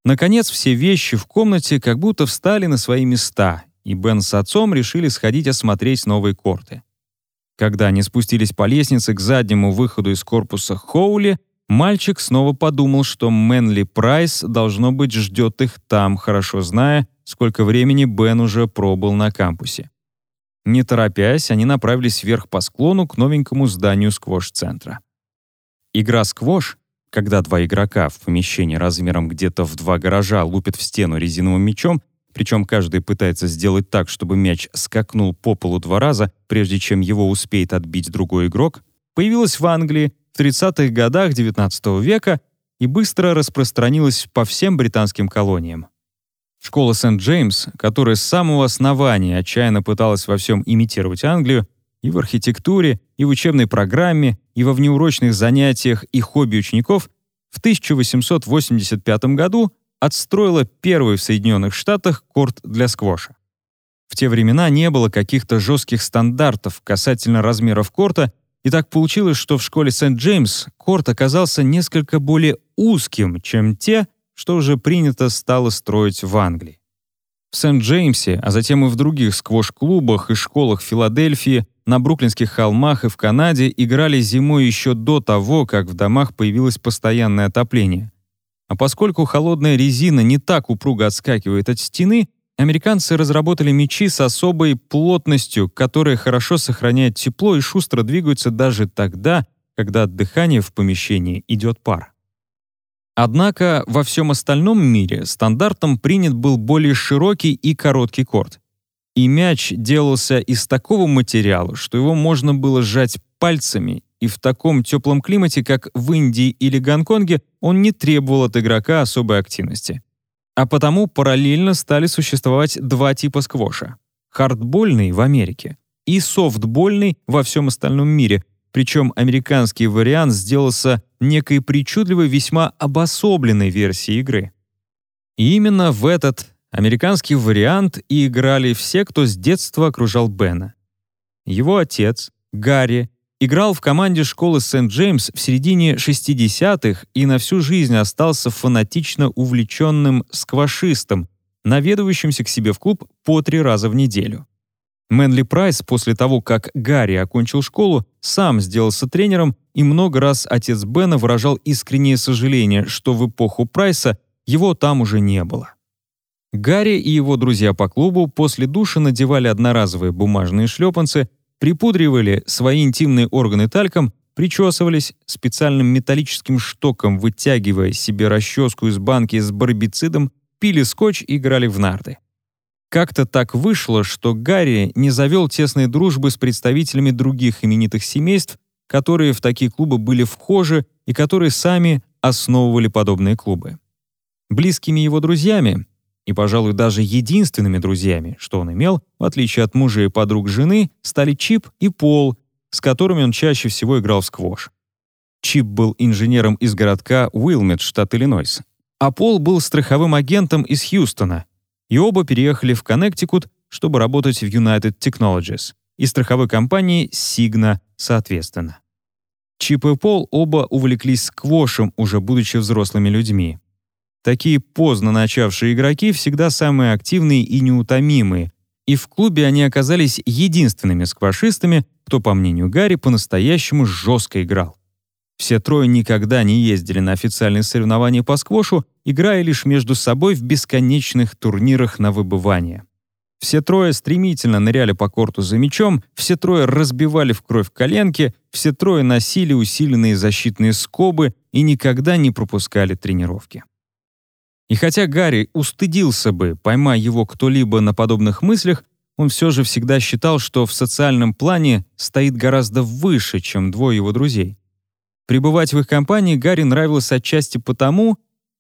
Наконец, все вещи в комнате как будто встали на свои места, и Бен с отцом решили сходить осмотреть новые корты. Когда они спустились по лестнице к заднему выходу из корпуса Хоули, мальчик снова подумал, что Мэнли Прайс, должно быть, ждет их там, хорошо зная, сколько времени Бен уже пробыл на кампусе. Не торопясь, они направились вверх по склону к новенькому зданию сквош-центра. Игра сквош, когда два игрока в помещении размером где-то в два гаража лупят в стену резиновым мячом, причем каждый пытается сделать так, чтобы мяч скакнул по полу два раза, прежде чем его успеет отбить другой игрок, появилась в Англии в 30-х годах XIX века и быстро распространилась по всем британским колониям. Школа Сент-Джеймс, которая с самого основания отчаянно пыталась во всем имитировать Англию, и в архитектуре, и в учебной программе, и во внеурочных занятиях и хобби учеников, в 1885 году отстроила первый в Соединенных Штатах корт для сквоша. В те времена не было каких-то жестких стандартов касательно размеров корта, и так получилось, что в школе Сент-Джеймс корт оказался несколько более узким, чем те, что уже принято стало строить в Англии. В Сент-Джеймсе, а затем и в других сквош-клубах и школах Филадельфии, на Бруклинских холмах и в Канаде играли зимой еще до того, как в домах появилось постоянное отопление. А поскольку холодная резина не так упруго отскакивает от стены, американцы разработали мечи с особой плотностью, которая хорошо сохраняет тепло и шустро двигаются даже тогда, когда от дыхания в помещении идет пар. Однако во всем остальном мире стандартом принят был более широкий и короткий корт. И мяч делался из такого материала, что его можно было сжать пальцами, и в таком теплом климате, как в Индии или Гонконге, он не требовал от игрока особой активности. А потому параллельно стали существовать два типа сквоша. Хардбольный в Америке и софтбольный во всем остальном мире, причем американский вариант сделался некой причудливой, весьма обособленной версией игры. И именно в этот американский вариант и играли все, кто с детства окружал Бена. Его отец, Гарри, играл в команде школы Сент-Джеймс в середине 60-х и на всю жизнь остался фанатично увлеченным сквашистом, наведывающимся к себе в клуб по три раза в неделю. Мэнли Прайс после того, как Гарри окончил школу, сам сделался тренером, и много раз отец Бена выражал искреннее сожаление, что в эпоху Прайса его там уже не было. Гарри и его друзья по клубу после душа надевали одноразовые бумажные шлепанцы, припудривали свои интимные органы тальком, причесывались специальным металлическим штоком, вытягивая себе расческу из банки с барбицидом, пили скотч и играли в нарды. Как-то так вышло, что Гарри не завел тесной дружбы с представителями других именитых семейств, которые в такие клубы были вхожи и которые сами основывали подобные клубы. Близкими его друзьями и, пожалуй, даже единственными друзьями, что он имел, в отличие от мужа и подруг жены, стали Чип и Пол, с которыми он чаще всего играл в сквош. Чип был инженером из городка Уилмет, штат Иллинойс, а Пол был страховым агентом из Хьюстона, и оба переехали в Коннектикут, чтобы работать в United Technologies и страховой компании Signa соответственно. Чип и Пол оба увлеклись сквошем, уже будучи взрослыми людьми. Такие поздно начавшие игроки всегда самые активные и неутомимые, и в клубе они оказались единственными сквашистами, кто, по мнению Гарри, по-настоящему жестко играл. Все трое никогда не ездили на официальные соревнования по сквошу, играя лишь между собой в бесконечных турнирах на выбывание. Все трое стремительно ныряли по корту за мячом, все трое разбивали в кровь коленки, все трое носили усиленные защитные скобы и никогда не пропускали тренировки. И хотя Гарри устыдился бы, поймая его кто-либо на подобных мыслях, он все же всегда считал, что в социальном плане стоит гораздо выше, чем двое его друзей. Пребывать в их компании Гарри нравилось отчасти потому,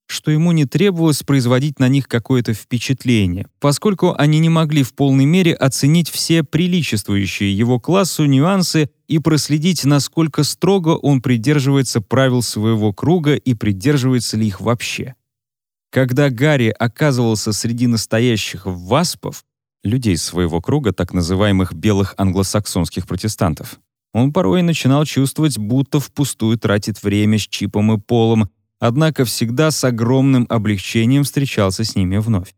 что ему не требовалось производить на них какое-то впечатление, поскольку они не могли в полной мере оценить все приличествующие его классу нюансы и проследить, насколько строго он придерживается правил своего круга и придерживается ли их вообще. Когда Гарри оказывался среди настоящих васпов, людей своего круга, так называемых белых англосаксонских протестантов, он порой начинал чувствовать, будто впустую тратит время с Чипом и Полом, однако всегда с огромным облегчением встречался с ними вновь.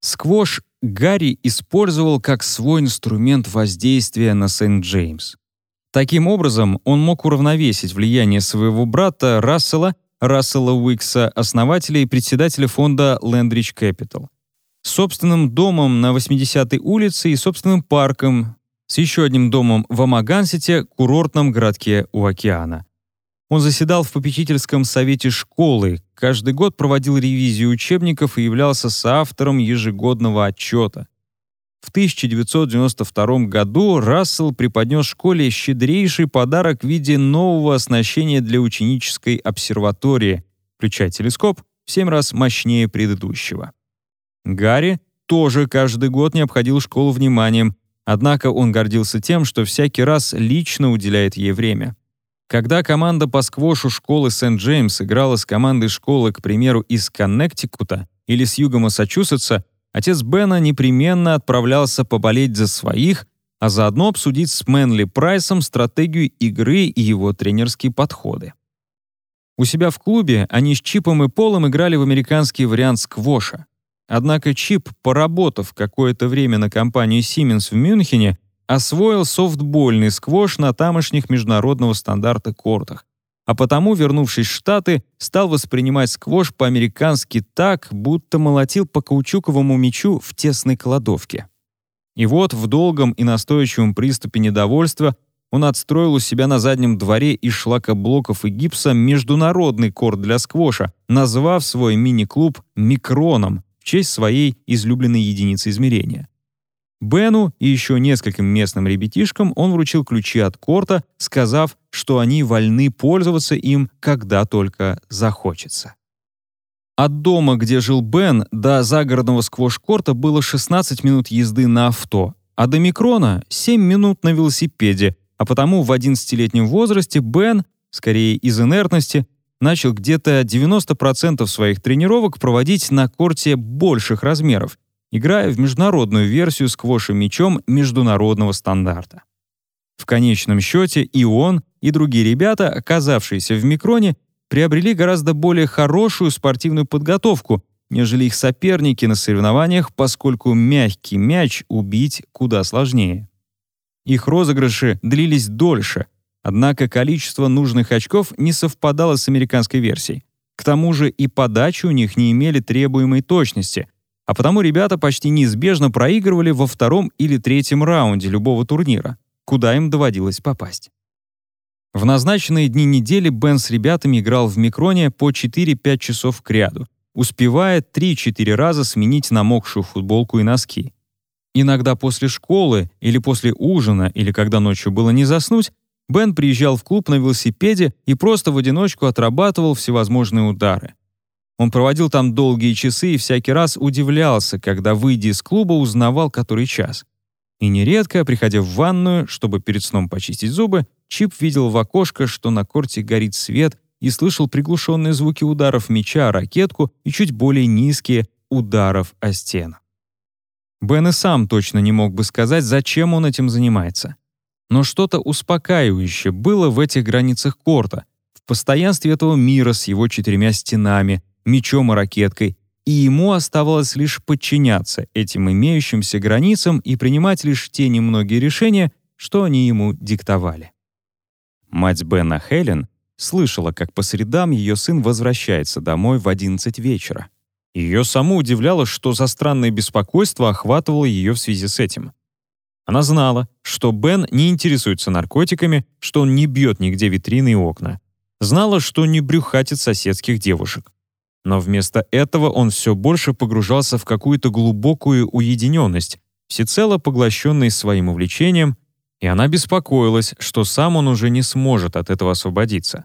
Сквош Гарри использовал как свой инструмент воздействия на Сент-Джеймс. Таким образом, он мог уравновесить влияние своего брата Рассела Рассела Уикса, основателя и председателя фонда Landridge Capital. Собственным домом на 80-й улице и собственным парком, с еще одним домом в Амагансите, курортном городке у океана. Он заседал в попечительском совете школы, каждый год проводил ревизию учебников и являлся соавтором ежегодного отчета. В 1992 году Рассел преподнес школе щедрейший подарок в виде нового оснащения для ученической обсерватории, включая телескоп в семь раз мощнее предыдущего. Гарри тоже каждый год не обходил школу вниманием, однако он гордился тем, что всякий раз лично уделяет ей время. Когда команда по сквошу школы Сент-Джеймс играла с командой школы, к примеру, из Коннектикута или с юга Массачусетса, отец Бена непременно отправлялся поболеть за своих, а заодно обсудить с Мэнли Прайсом стратегию игры и его тренерские подходы. У себя в клубе они с Чипом и Полом играли в американский вариант сквоша. Однако Чип, поработав какое-то время на компании Siemens в Мюнхене, освоил софтбольный сквош на тамошних международного стандарта кортах. А потому, вернувшись в Штаты, стал воспринимать сквош по-американски так, будто молотил по каучуковому мячу в тесной кладовке. И вот в долгом и настойчивом приступе недовольства он отстроил у себя на заднем дворе из шлакоблоков и гипса международный корт для сквоша, назвав свой мини-клуб «Микроном» в честь своей излюбленной единицы измерения. Бену и еще нескольким местным ребятишкам он вручил ключи от корта, сказав, что они вольны пользоваться им, когда только захочется. От дома, где жил Бен, до загородного сквош-корта было 16 минут езды на авто, а до Микрона — 7 минут на велосипеде, а потому в 11-летнем возрасте Бен, скорее из инертности, начал где-то 90% своих тренировок проводить на корте больших размеров, играя в международную версию сквоша мячом международного стандарта. В конечном счете и он, и другие ребята, оказавшиеся в микроне, приобрели гораздо более хорошую спортивную подготовку, нежели их соперники на соревнованиях, поскольку мягкий мяч убить куда сложнее. Их розыгрыши длились дольше, однако количество нужных очков не совпадало с американской версией. К тому же и подачи у них не имели требуемой точности, а потому ребята почти неизбежно проигрывали во втором или третьем раунде любого турнира, куда им доводилось попасть. В назначенные дни недели Бен с ребятами играл в микроне по 4-5 часов к ряду, успевая 3-4 раза сменить намокшую футболку и носки. Иногда после школы или после ужина, или когда ночью было не заснуть, Бен приезжал в клуб на велосипеде и просто в одиночку отрабатывал всевозможные удары. Он проводил там долгие часы и всякий раз удивлялся, когда, выйдя из клуба, узнавал, который час. И нередко, приходя в ванную, чтобы перед сном почистить зубы, Чип видел в окошко, что на корте горит свет, и слышал приглушенные звуки ударов мяча о ракетку и чуть более низкие ударов о стену. Бен и сам точно не мог бы сказать, зачем он этим занимается. Но что-то успокаивающее было в этих границах корта, в постоянстве этого мира с его четырьмя стенами, мечом и ракеткой, и ему оставалось лишь подчиняться этим имеющимся границам и принимать лишь те немногие решения, что они ему диктовали. Мать Бена Хелен слышала, как по средам ее сын возвращается домой в 11 вечера. Ее саму удивляло, что за странное беспокойство охватывало ее в связи с этим. Она знала, что Бен не интересуется наркотиками, что он не бьет нигде витрины и окна. Знала, что не брюхатит соседских девушек. Но вместо этого он все больше погружался в какую-то глубокую уединенность, всецело поглощенный своим увлечением, и она беспокоилась, что сам он уже не сможет от этого освободиться.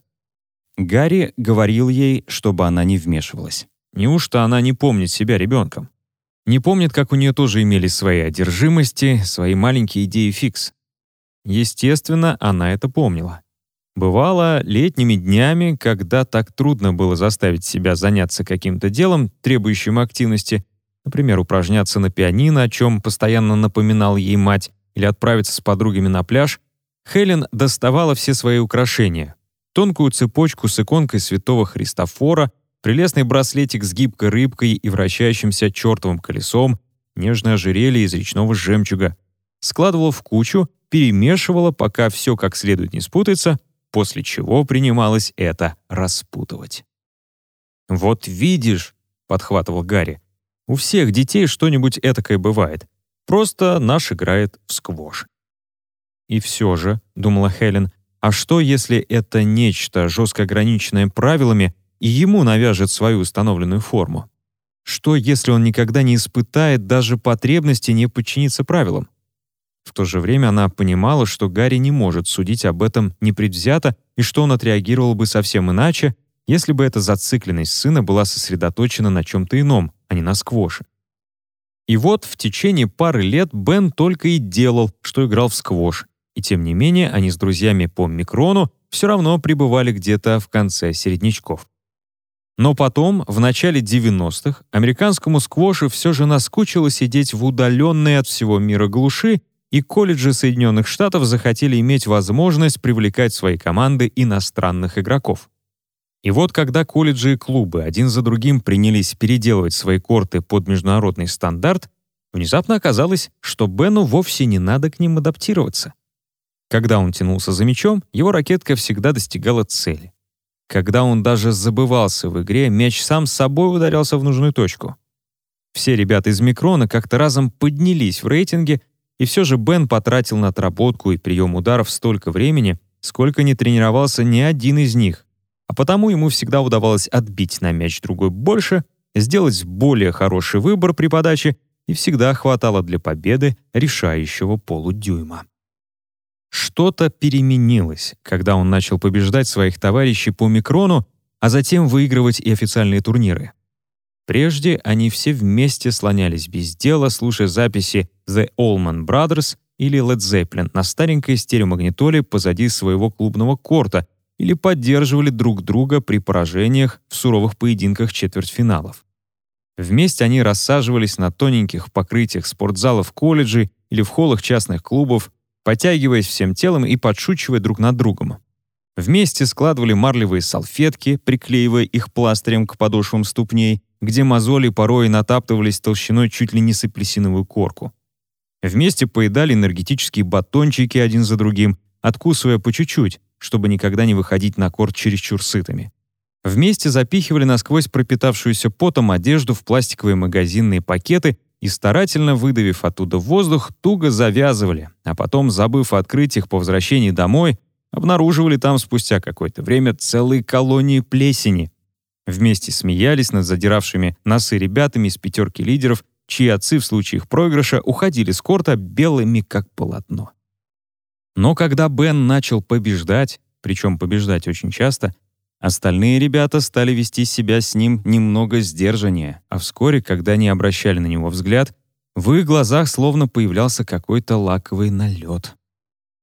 Гарри говорил ей, чтобы она не вмешивалась. Неужто она не помнит себя ребенком? Не помнит, как у нее тоже имелись свои одержимости, свои маленькие идеи фикс. Естественно, она это помнила. Бывало, летними днями, когда так трудно было заставить себя заняться каким-то делом, требующим активности, например, упражняться на пианино, о чем постоянно напоминал ей мать, или отправиться с подругами на пляж, Хелен доставала все свои украшения. Тонкую цепочку с иконкой святого Христофора, прелестный браслетик с гибкой рыбкой и вращающимся чертовым колесом, нежное ожерелье из речного жемчуга. Складывала в кучу, перемешивала, пока все как следует не спутается, после чего принималось это распутывать. «Вот видишь», — подхватывал Гарри, «у всех детей что-нибудь этакое бывает. Просто наш играет в сквош». «И все же», — думала Хелен, «а что, если это нечто, жестко ограниченное правилами, и ему навяжет свою установленную форму? Что, если он никогда не испытает даже потребности не подчиниться правилам? В то же время она понимала, что Гарри не может судить об этом непредвзято и что он отреагировал бы совсем иначе, если бы эта зацикленность сына была сосредоточена на чем-то ином, а не на сквоше. И вот в течение пары лет Бен только и делал, что играл в сквош, и тем не менее они с друзьями по микрону все равно пребывали где-то в конце середнячков. Но потом, в начале 90-х, американскому сквошу все же наскучило сидеть в удаленной от всего мира глуши и колледжи Соединенных Штатов захотели иметь возможность привлекать свои команды иностранных игроков. И вот когда колледжи и клубы один за другим принялись переделывать свои корты под международный стандарт, внезапно оказалось, что Бену вовсе не надо к ним адаптироваться. Когда он тянулся за мячом, его ракетка всегда достигала цели. Когда он даже забывался в игре, мяч сам с собой ударялся в нужную точку. Все ребята из Микрона как-то разом поднялись в рейтинге, и все же Бен потратил на отработку и прием ударов столько времени, сколько не тренировался ни один из них, а потому ему всегда удавалось отбить на мяч другой больше, сделать более хороший выбор при подаче и всегда хватало для победы решающего полудюйма. Что-то переменилось, когда он начал побеждать своих товарищей по микрону, а затем выигрывать и официальные турниры. Прежде они все вместе слонялись без дела, слушая записи The Allman Brothers или Led Zeppelin на старенькой стереомагнитоле позади своего клубного корта или поддерживали друг друга при поражениях в суровых поединках четвертьфиналов. Вместе они рассаживались на тоненьких покрытиях спортзалов колледжей или в холлах частных клубов, потягиваясь всем телом и подшучивая друг над другом. Вместе складывали марлевые салфетки, приклеивая их пластырем к подошвам ступней, где мозоли порой натаптывались толщиной чуть ли не с апельсиновую корку. Вместе поедали энергетические батончики один за другим, откусывая по чуть-чуть, чтобы никогда не выходить на корт чересчур сытыми. Вместе запихивали насквозь пропитавшуюся потом одежду в пластиковые магазинные пакеты и, старательно выдавив оттуда воздух, туго завязывали, а потом, забыв открыть их по возвращении домой, обнаруживали там спустя какое-то время целые колонии плесени. Вместе смеялись над задиравшими носы ребятами из пятерки лидеров, чьи отцы в случае их проигрыша уходили с корта белыми как полотно. Но когда Бен начал побеждать, причем побеждать очень часто, остальные ребята стали вести себя с ним немного сдержаннее, а вскоре, когда они обращали на него взгляд, в их глазах словно появлялся какой-то лаковый налет.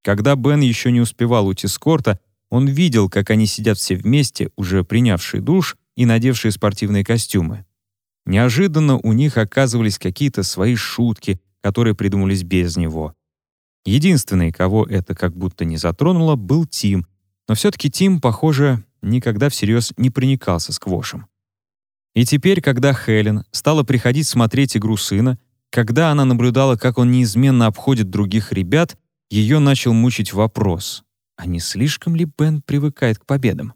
Когда Бен еще не успевал уйти с корта, он видел, как они сидят все вместе, уже принявшие душ и надевшие спортивные костюмы. Неожиданно у них оказывались какие-то свои шутки, которые придумались без него. Единственный, кого это как будто не затронуло, был Тим, но все-таки Тим, похоже, никогда всерьез не проникался сквошем. И теперь, когда Хелен стала приходить смотреть игру сына, когда она наблюдала, как он неизменно обходит других ребят, ее начал мучить вопрос, а не слишком ли Бен привыкает к победам?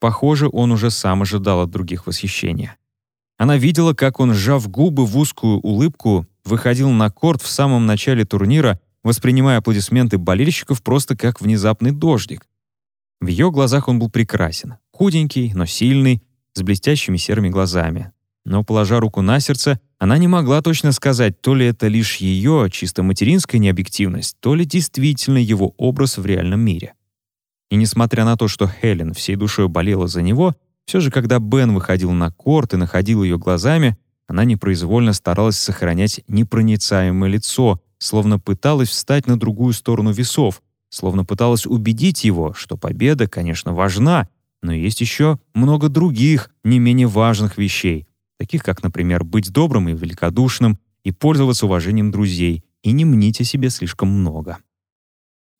Похоже, он уже сам ожидал от других восхищения. Она видела, как он, сжав губы в узкую улыбку, выходил на корт в самом начале турнира, воспринимая аплодисменты болельщиков просто как внезапный дождик. В ее глазах он был прекрасен, худенький, но сильный, с блестящими серыми глазами. Но, положа руку на сердце, она не могла точно сказать, то ли это лишь ее чисто материнская необъективность, то ли действительно его образ в реальном мире. И несмотря на то, что Хелен всей душой болела за него, все же когда Бен выходил на корт и находил ее глазами, она непроизвольно старалась сохранять непроницаемое лицо, словно пыталась встать на другую сторону весов, словно пыталась убедить его, что победа, конечно, важна, но есть еще много других, не менее важных вещей, таких как, например, быть добрым и великодушным, и пользоваться уважением друзей, и не мнить о себе слишком много.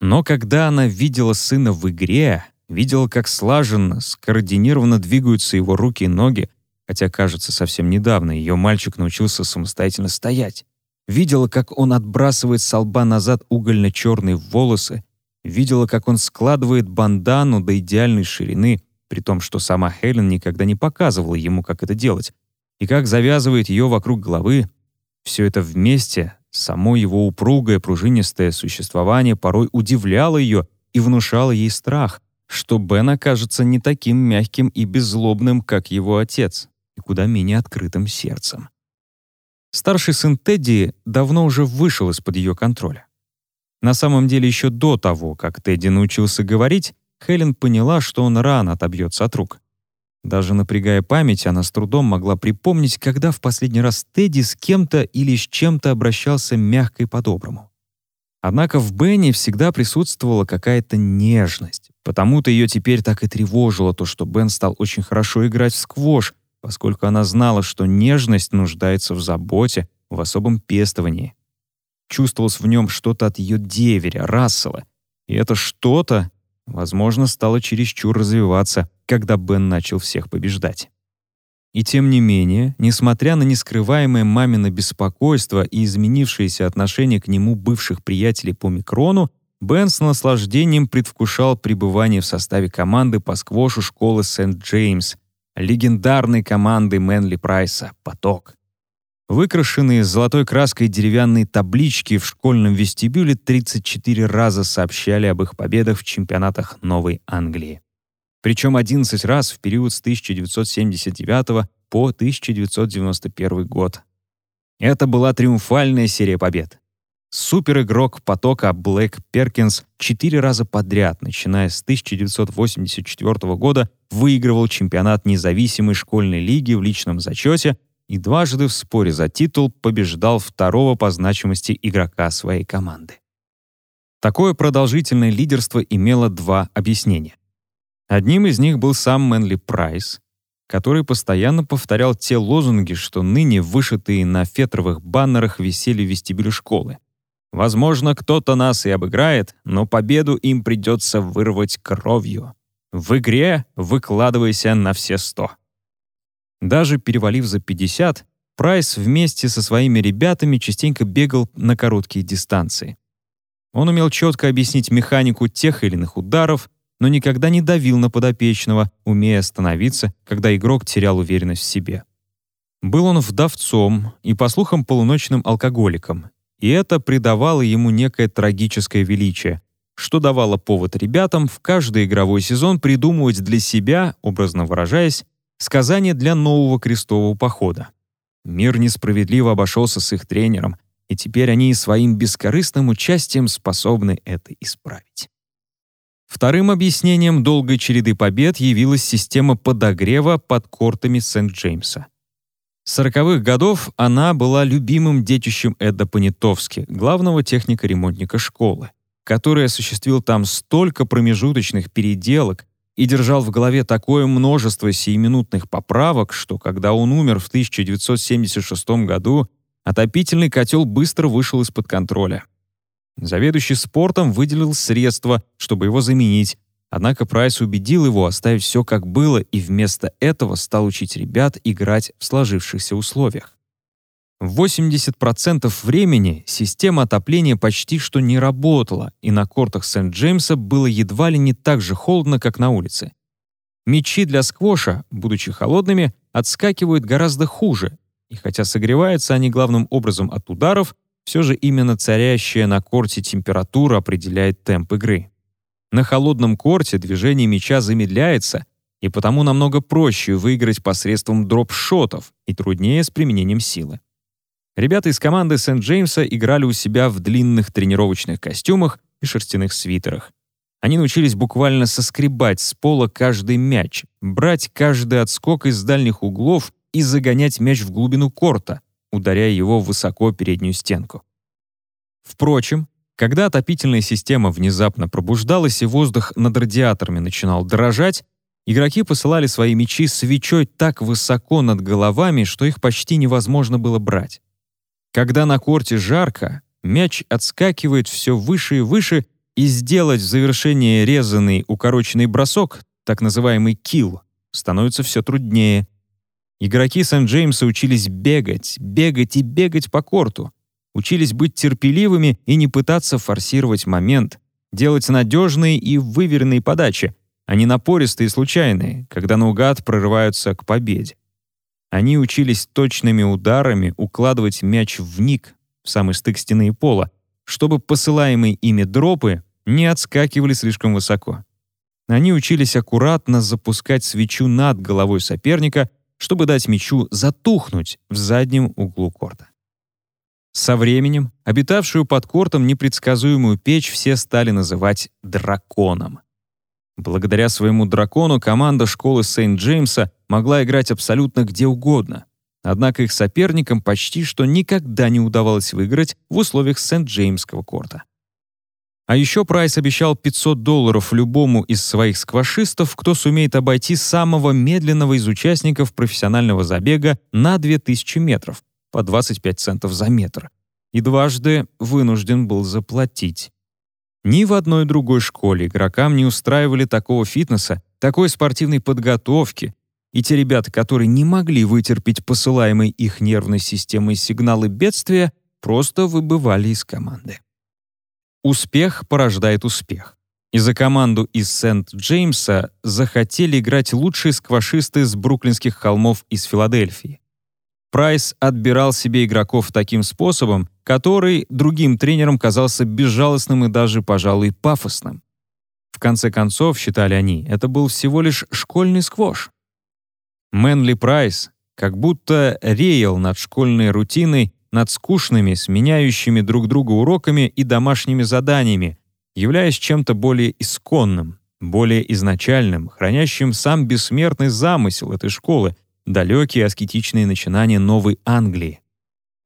Но когда она видела сына в игре, видела, как слаженно, скоординированно двигаются его руки и ноги, хотя, кажется, совсем недавно ее мальчик научился самостоятельно стоять, видела, как он отбрасывает с лба назад угольно-черные волосы, видела, как он складывает бандану до идеальной ширины, при том, что сама Хелен никогда не показывала ему, как это делать, и как завязывает ее вокруг головы, все это вместе, само его упругое пружинистое существование порой удивляло ее и внушало ей страх, что Бен окажется не таким мягким и беззлобным, как его отец, и куда менее открытым сердцем. Старший сын Тедди давно уже вышел из-под ее контроля. На самом деле еще до того, как Тедди научился говорить, Хелен поняла, что он рано отобьется от рук. Даже напрягая память, она с трудом могла припомнить, когда в последний раз Тедди с кем-то или с чем-то обращался мягко и по-доброму. Однако в Бенни всегда присутствовала какая-то нежность. Потому-то ее теперь так и тревожило то, что Бен стал очень хорошо играть в сквош, поскольку она знала, что нежность нуждается в заботе, в особом пестовании. Чувствовалось в нем что-то от ее деверя, Рассела. И это что-то, возможно, стало чересчур развиваться — когда Бен начал всех побеждать. И тем не менее, несмотря на нескрываемое мамино беспокойство и изменившееся отношение к нему бывших приятелей по микрону, Бен с наслаждением предвкушал пребывание в составе команды по сквошу школы Сент-Джеймс, легендарной команды Мэнли Прайса «Поток». Выкрашенные золотой краской деревянные таблички в школьном вестибюле 34 раза сообщали об их победах в чемпионатах Новой Англии. Причем 11 раз в период с 1979 по 1991 год. Это была триумфальная серия побед. Суперигрок потока Блэк Перкинс четыре раза подряд, начиная с 1984 года, выигрывал чемпионат независимой школьной лиги в личном зачете и дважды в споре за титул побеждал второго по значимости игрока своей команды. Такое продолжительное лидерство имело два объяснения. Одним из них был сам Мэнли Прайс, который постоянно повторял те лозунги, что ныне вышитые на фетровых баннерах висели в вестибюле школы. Возможно, кто-то нас и обыграет, но победу им придется вырвать кровью. В игре выкладывайся на все сто. Даже перевалив за 50, Прайс вместе со своими ребятами частенько бегал на короткие дистанции. Он умел четко объяснить механику тех или иных ударов, но никогда не давил на подопечного, умея остановиться, когда игрок терял уверенность в себе. Был он вдовцом и, по слухам, полуночным алкоголиком, и это придавало ему некое трагическое величие, что давало повод ребятам в каждый игровой сезон придумывать для себя, образно выражаясь, сказания для нового крестового похода. Мир несправедливо обошелся с их тренером, и теперь они своим бескорыстным участием способны это исправить. Вторым объяснением долгой череды побед явилась система подогрева под кортами Сент-Джеймса. С сороковых годов она была любимым детищем Эда Понятовски, главного техника-ремонтника школы, который осуществил там столько промежуточных переделок и держал в голове такое множество сиюминутных поправок, что когда он умер в 1976 году, отопительный котел быстро вышел из-под контроля. Заведующий спортом выделил средства, чтобы его заменить, Однако Прайс убедил его оставить все как было и вместо этого стал учить ребят играть в сложившихся условиях. В 80% времени система отопления почти что не работала, и на кортах Сент-Джеймса было едва ли не так же холодно, как на улице. Мячи для сквоша, будучи холодными, отскакивают гораздо хуже, и хотя согреваются они главным образом от ударов, все же именно царящая на корте температура определяет темп игры. На холодном корте движение мяча замедляется, и потому намного проще выиграть посредством дроп-шотов и труднее с применением силы. Ребята из команды Сент-Джеймса играли у себя в длинных тренировочных костюмах и шерстяных свитерах. Они научились буквально соскребать с пола каждый мяч, брать каждый отскок из дальних углов и загонять мяч в глубину корта, ударяя его высоко переднюю стенку. Впрочем, когда отопительная система внезапно пробуждалась и воздух над радиаторами начинал дрожать, игроки посылали свои мячи свечой так высоко над головами, что их почти невозможно было брать. Когда на корте жарко, мяч отскакивает все выше и выше, и сделать в завершение резанный укороченный бросок, так называемый килл, становится все труднее. Игроки Сент-Джеймса учились бегать, бегать и бегать по корту, учились быть терпеливыми и не пытаться форсировать момент, делать надежные и выверенные подачи, а не напористые и случайные, когда наугад прорываются к победе. Они учились точными ударами укладывать мяч в ник, в самый стык стены и пола, чтобы посылаемые ими дропы не отскакивали слишком высоко. Они учились аккуратно запускать свечу над головой соперника, чтобы дать мячу затухнуть в заднем углу корта. Со временем обитавшую под кортом непредсказуемую печь все стали называть «драконом». Благодаря своему дракону команда школы Сент-Джеймса могла играть абсолютно где угодно. Однако их соперникам почти что никогда не удавалось выиграть в условиях Сент-Джеймского корта. А еще Прайс обещал 500 долларов любому из своих сквашистов, кто сумеет обойти самого медленного из участников профессионального забега на 2000 метров, по 25 центов за метр, и дважды вынужден был заплатить. Ни в одной другой школе игрокам не устраивали такого фитнеса, такой спортивной подготовки, и те ребята, которые не могли вытерпеть посылаемые их нервной системой сигналы бедствия, просто выбывали из команды. Успех порождает успех. И за команду из Сент-Джеймса захотели играть лучшие сквашисты с бруклинских холмов из Филадельфии. Прайс отбирал себе игроков таким способом, который другим тренерам казался безжалостным и даже, пожалуй, пафосным. В конце концов, считали они, это был всего лишь школьный сквош. Мэнли Прайс как будто реял над школьной рутиной, над скучными, сменяющими друг друга уроками и домашними заданиями, являясь чем-то более исконным, более изначальным, хранящим сам бессмертный замысел этой школы, далекие аскетичные начинания Новой Англии.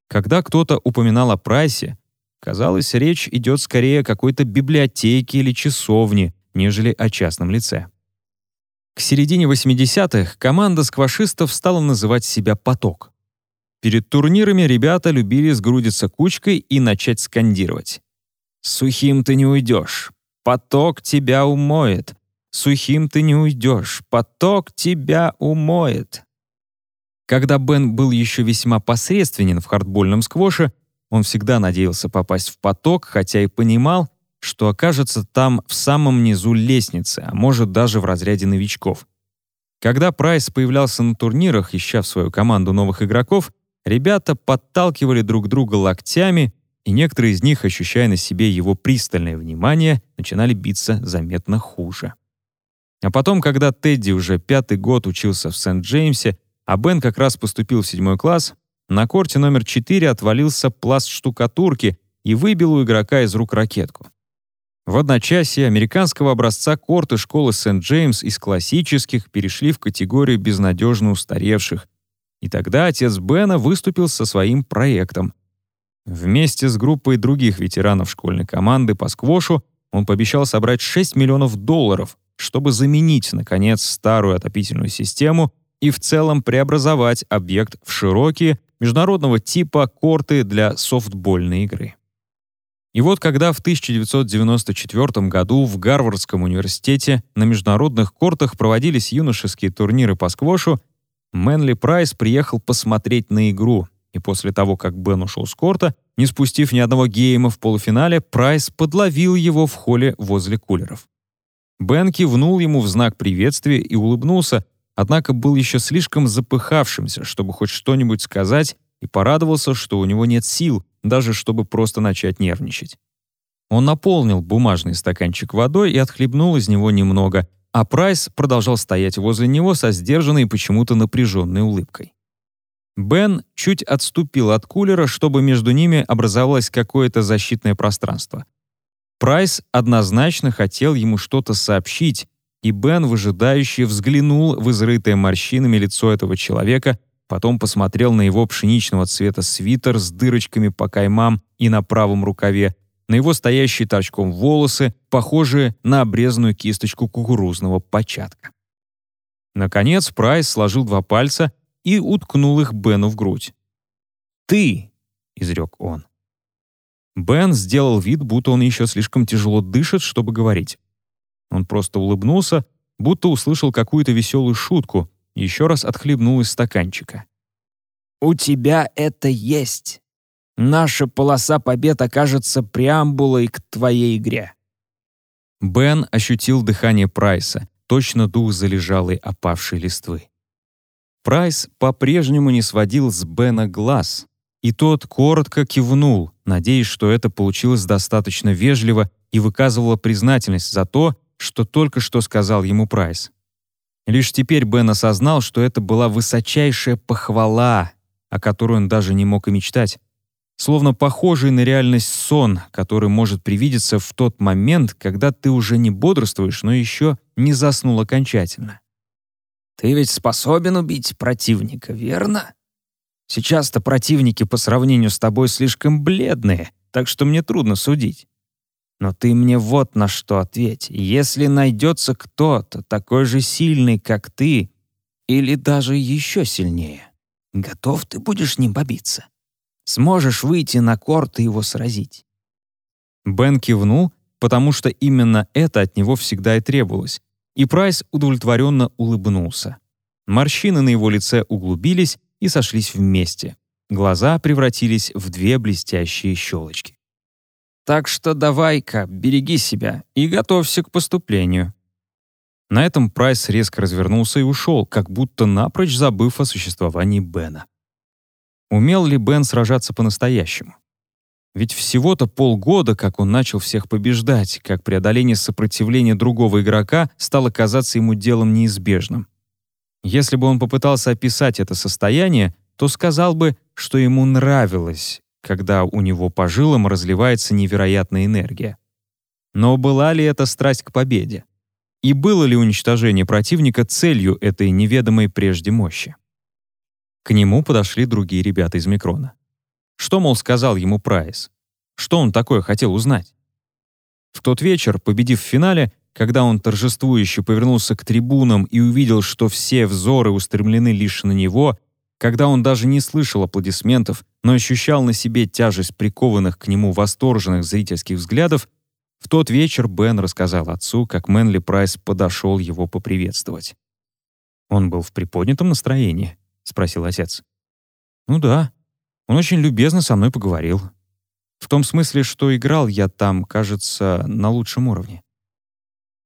Когда кто-то упоминал о Прайсе, казалось, речь идет скорее о какой-то библиотеке или часовне, нежели о частном лице. К середине 80-х команда сквашистов стала называть себя «Поток». Перед турнирами ребята любили сгрудиться кучкой и начать скандировать. «Сухим ты не уйдешь, поток тебя умоет. Сухим ты не уйдешь, поток тебя умоет». Когда Бен был еще весьма посредственен в хардбольном сквоше, он всегда надеялся попасть в поток, хотя и понимал, что окажется там в самом низу лестницы, а может даже в разряде новичков. Когда Прайс появлялся на турнирах, ища в свою команду новых игроков, ребята подталкивали друг друга локтями, и некоторые из них, ощущая на себе его пристальное внимание, начинали биться заметно хуже. А потом, когда Тедди уже пятый год учился в Сент-Джеймсе, а Бен как раз поступил в седьмой класс, на корте номер 4 отвалился пласт штукатурки и выбил у игрока из рук ракетку. В одночасье американского образца корты школы Сент-Джеймс из классических перешли в категорию безнадежно устаревших. И тогда отец Бена выступил со своим проектом. Вместе с группой других ветеранов школьной команды по сквошу он пообещал собрать 6 миллионов долларов, чтобы заменить, наконец, старую отопительную систему и в целом преобразовать объект в широкие, международного типа корты для софтбольной игры. И вот когда в 1994 году в Гарвардском университете на международных кортах проводились юношеские турниры по сквошу, Мэнли Прайс приехал посмотреть на игру, и после того, как Бен ушел с корта, не спустив ни одного гейма в полуфинале, Прайс подловил его в холле возле кулеров. Бен кивнул ему в знак приветствия и улыбнулся, однако был еще слишком запыхавшимся, чтобы хоть что-нибудь сказать, и порадовался, что у него нет сил, даже чтобы просто начать нервничать. Он наполнил бумажный стаканчик водой и отхлебнул из него немного, а Прайс продолжал стоять возле него со сдержанной и почему-то напряженной улыбкой. Бен чуть отступил от кулера, чтобы между ними образовалось какое-то защитное пространство. Прайс однозначно хотел ему что-то сообщить, и Бен выжидающе взглянул в изрытое морщинами лицо этого человека, Потом посмотрел на его пшеничного цвета свитер с дырочками по каймам и на правом рукаве, на его стоящие торчком волосы, похожие на обрезанную кисточку кукурузного початка. Наконец Прайс сложил два пальца и уткнул их Бену в грудь. «Ты!» — изрек он. Бен сделал вид, будто он еще слишком тяжело дышит, чтобы говорить. Он просто улыбнулся, будто услышал какую-то веселую шутку, еще раз отхлебнул из стаканчика. «У тебя это есть. Наша полоса побед окажется преамбулой к твоей игре». Бен ощутил дыхание Прайса, точно дух залежалой опавшей листвы. Прайс по-прежнему не сводил с Бена глаз, и тот коротко кивнул, надеясь, что это получилось достаточно вежливо и выказывало признательность за то, что только что сказал ему Прайс. Лишь теперь Бен осознал, что это была высочайшая похвала, о которой он даже не мог и мечтать. Словно похожий на реальность сон, который может привидеться в тот момент, когда ты уже не бодрствуешь, но еще не заснул окончательно. «Ты ведь способен убить противника, верно? Сейчас-то противники по сравнению с тобой слишком бледные, так что мне трудно судить. Но ты мне вот на что ответь. Если найдется кто-то такой же сильный, как ты, или даже еще сильнее, готов ты будешь ним побиться? Сможешь выйти на корт и его сразить?» Бен кивнул, потому что именно это от него всегда и требовалось, и Прайс удовлетворенно улыбнулся. Морщины на его лице углубились и сошлись вместе. Глаза превратились в две блестящие щелочки. Так что давай-ка, береги себя и готовься к поступлению». На этом Прайс резко развернулся и ушел, как будто напрочь забыв о существовании Бена. Умел ли Бен сражаться по-настоящему? Ведь всего-то полгода, как он начал всех побеждать, как преодоление сопротивления другого игрока стало казаться ему делом неизбежным. Если бы он попытался описать это состояние, то сказал бы, что ему нравилось, когда у него по жилам разливается невероятная энергия. Но была ли это страсть к победе? И было ли уничтожение противника целью этой неведомой прежде мощи? К нему подошли другие ребята из Микрона. Что, мол, сказал ему Прайс? Что он такое хотел узнать? В тот вечер, победив в финале, когда он торжествующе повернулся к трибунам и увидел, что все взоры устремлены лишь на него, когда он даже не слышал аплодисментов, но ощущал на себе тяжесть прикованных к нему восторженных зрительских взглядов, в тот вечер Бен рассказал отцу, как Мэнли Прайс подошел его поприветствовать. Он был в приподнятом настроении. — спросил отец. «Ну да. Он очень любезно со мной поговорил. В том смысле, что играл я там, кажется, на лучшем уровне».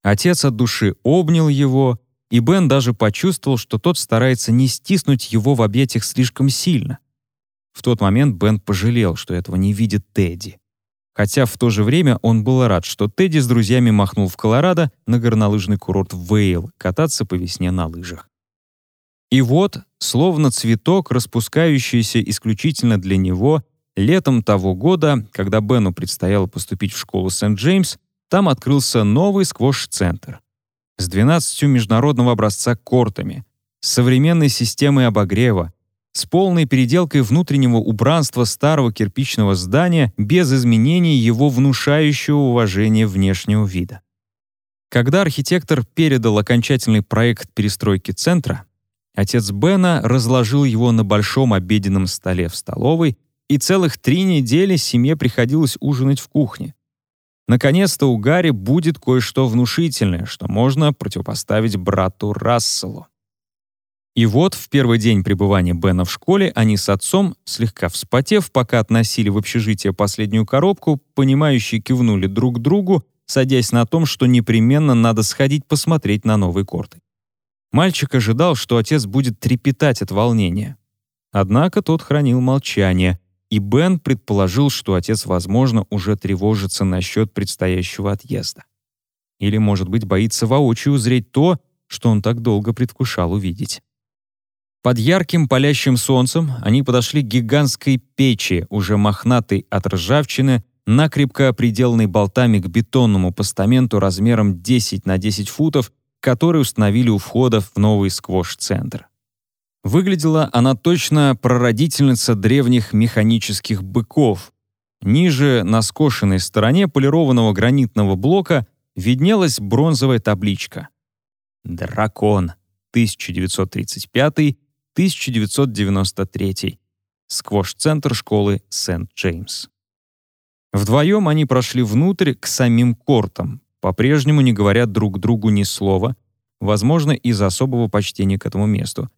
Отец от души обнял его, и Бен даже почувствовал, что тот старается не стиснуть его в объятиях слишком сильно. В тот момент Бен пожалел, что этого не видит Тедди. Хотя в то же время он был рад, что Тедди с друзьями махнул в Колорадо на горнолыжный курорт Вейл кататься по весне на лыжах. И вот, словно цветок, распускающийся исключительно для него, летом того года, когда Бену предстояло поступить в школу Сент-Джеймс, там открылся новый сквош-центр с 12 международного образца кортами, с современной системой обогрева, с полной переделкой внутреннего убранства старого кирпичного здания без изменений его внушающего уважения внешнего вида. Когда архитектор передал окончательный проект перестройки центра, Отец Бена разложил его на большом обеденном столе в столовой, и целых три недели семье приходилось ужинать в кухне. Наконец-то у Гарри будет кое-что внушительное, что можно противопоставить брату Расселу. И вот в первый день пребывания Бена в школе они с отцом, слегка вспотев, пока относили в общежитие последнюю коробку, понимающие кивнули друг другу, садясь на том, что непременно надо сходить посмотреть на новые корты. Мальчик ожидал, что отец будет трепетать от волнения. Однако тот хранил молчание, и Бен предположил, что отец, возможно, уже тревожится насчет предстоящего отъезда. Или, может быть, боится воочию узреть то, что он так долго предвкушал увидеть. Под ярким палящим солнцем они подошли к гигантской печи, уже мохнатой от ржавчины, накрепко приделанной болтами к бетонному постаменту размером 10 на 10 футов который установили у входа в новый сквош-центр. Выглядела она точно прародительница древних механических быков. Ниже, на скошенной стороне полированного гранитного блока, виднелась бронзовая табличка. «Дракон. 1935-1993. Сквош-центр школы Сент-Джеймс». Вдвоем они прошли внутрь к самим кортам, по-прежнему не говорят друг другу ни слова, возможно, из-за особого почтения к этому месту.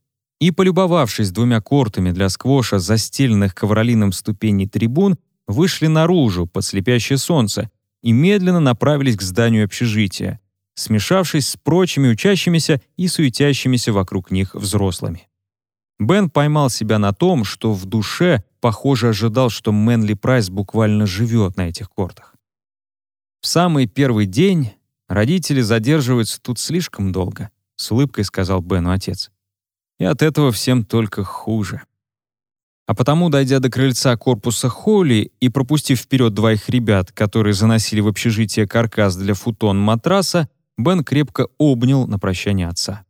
И, полюбовавшись двумя кортами для сквоша, застеленных ковролином ступеней трибун, вышли наружу под слепящее солнце и медленно направились к зданию общежития, смешавшись с прочими учащимися и суетящимися вокруг них взрослыми. Бен поймал себя на том, что в душе, похоже, ожидал, что Мэнли Прайс буквально живет на этих кортах. В самый первый день родители задерживаются тут слишком долго, с улыбкой сказал Бену отец. И от этого всем только хуже. А потому, дойдя до крыльца корпуса Холли и пропустив вперед двоих ребят, которые заносили в общежитие каркас для футон-матраса, Бен крепко обнял на прощание отца.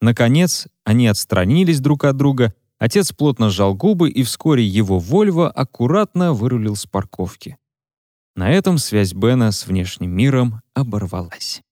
Наконец, они отстранились друг от друга, отец плотно сжал губы, и вскоре его «Вольво» аккуратно вырулил с парковки. На этом связь Бена с внешним миром оборвалась.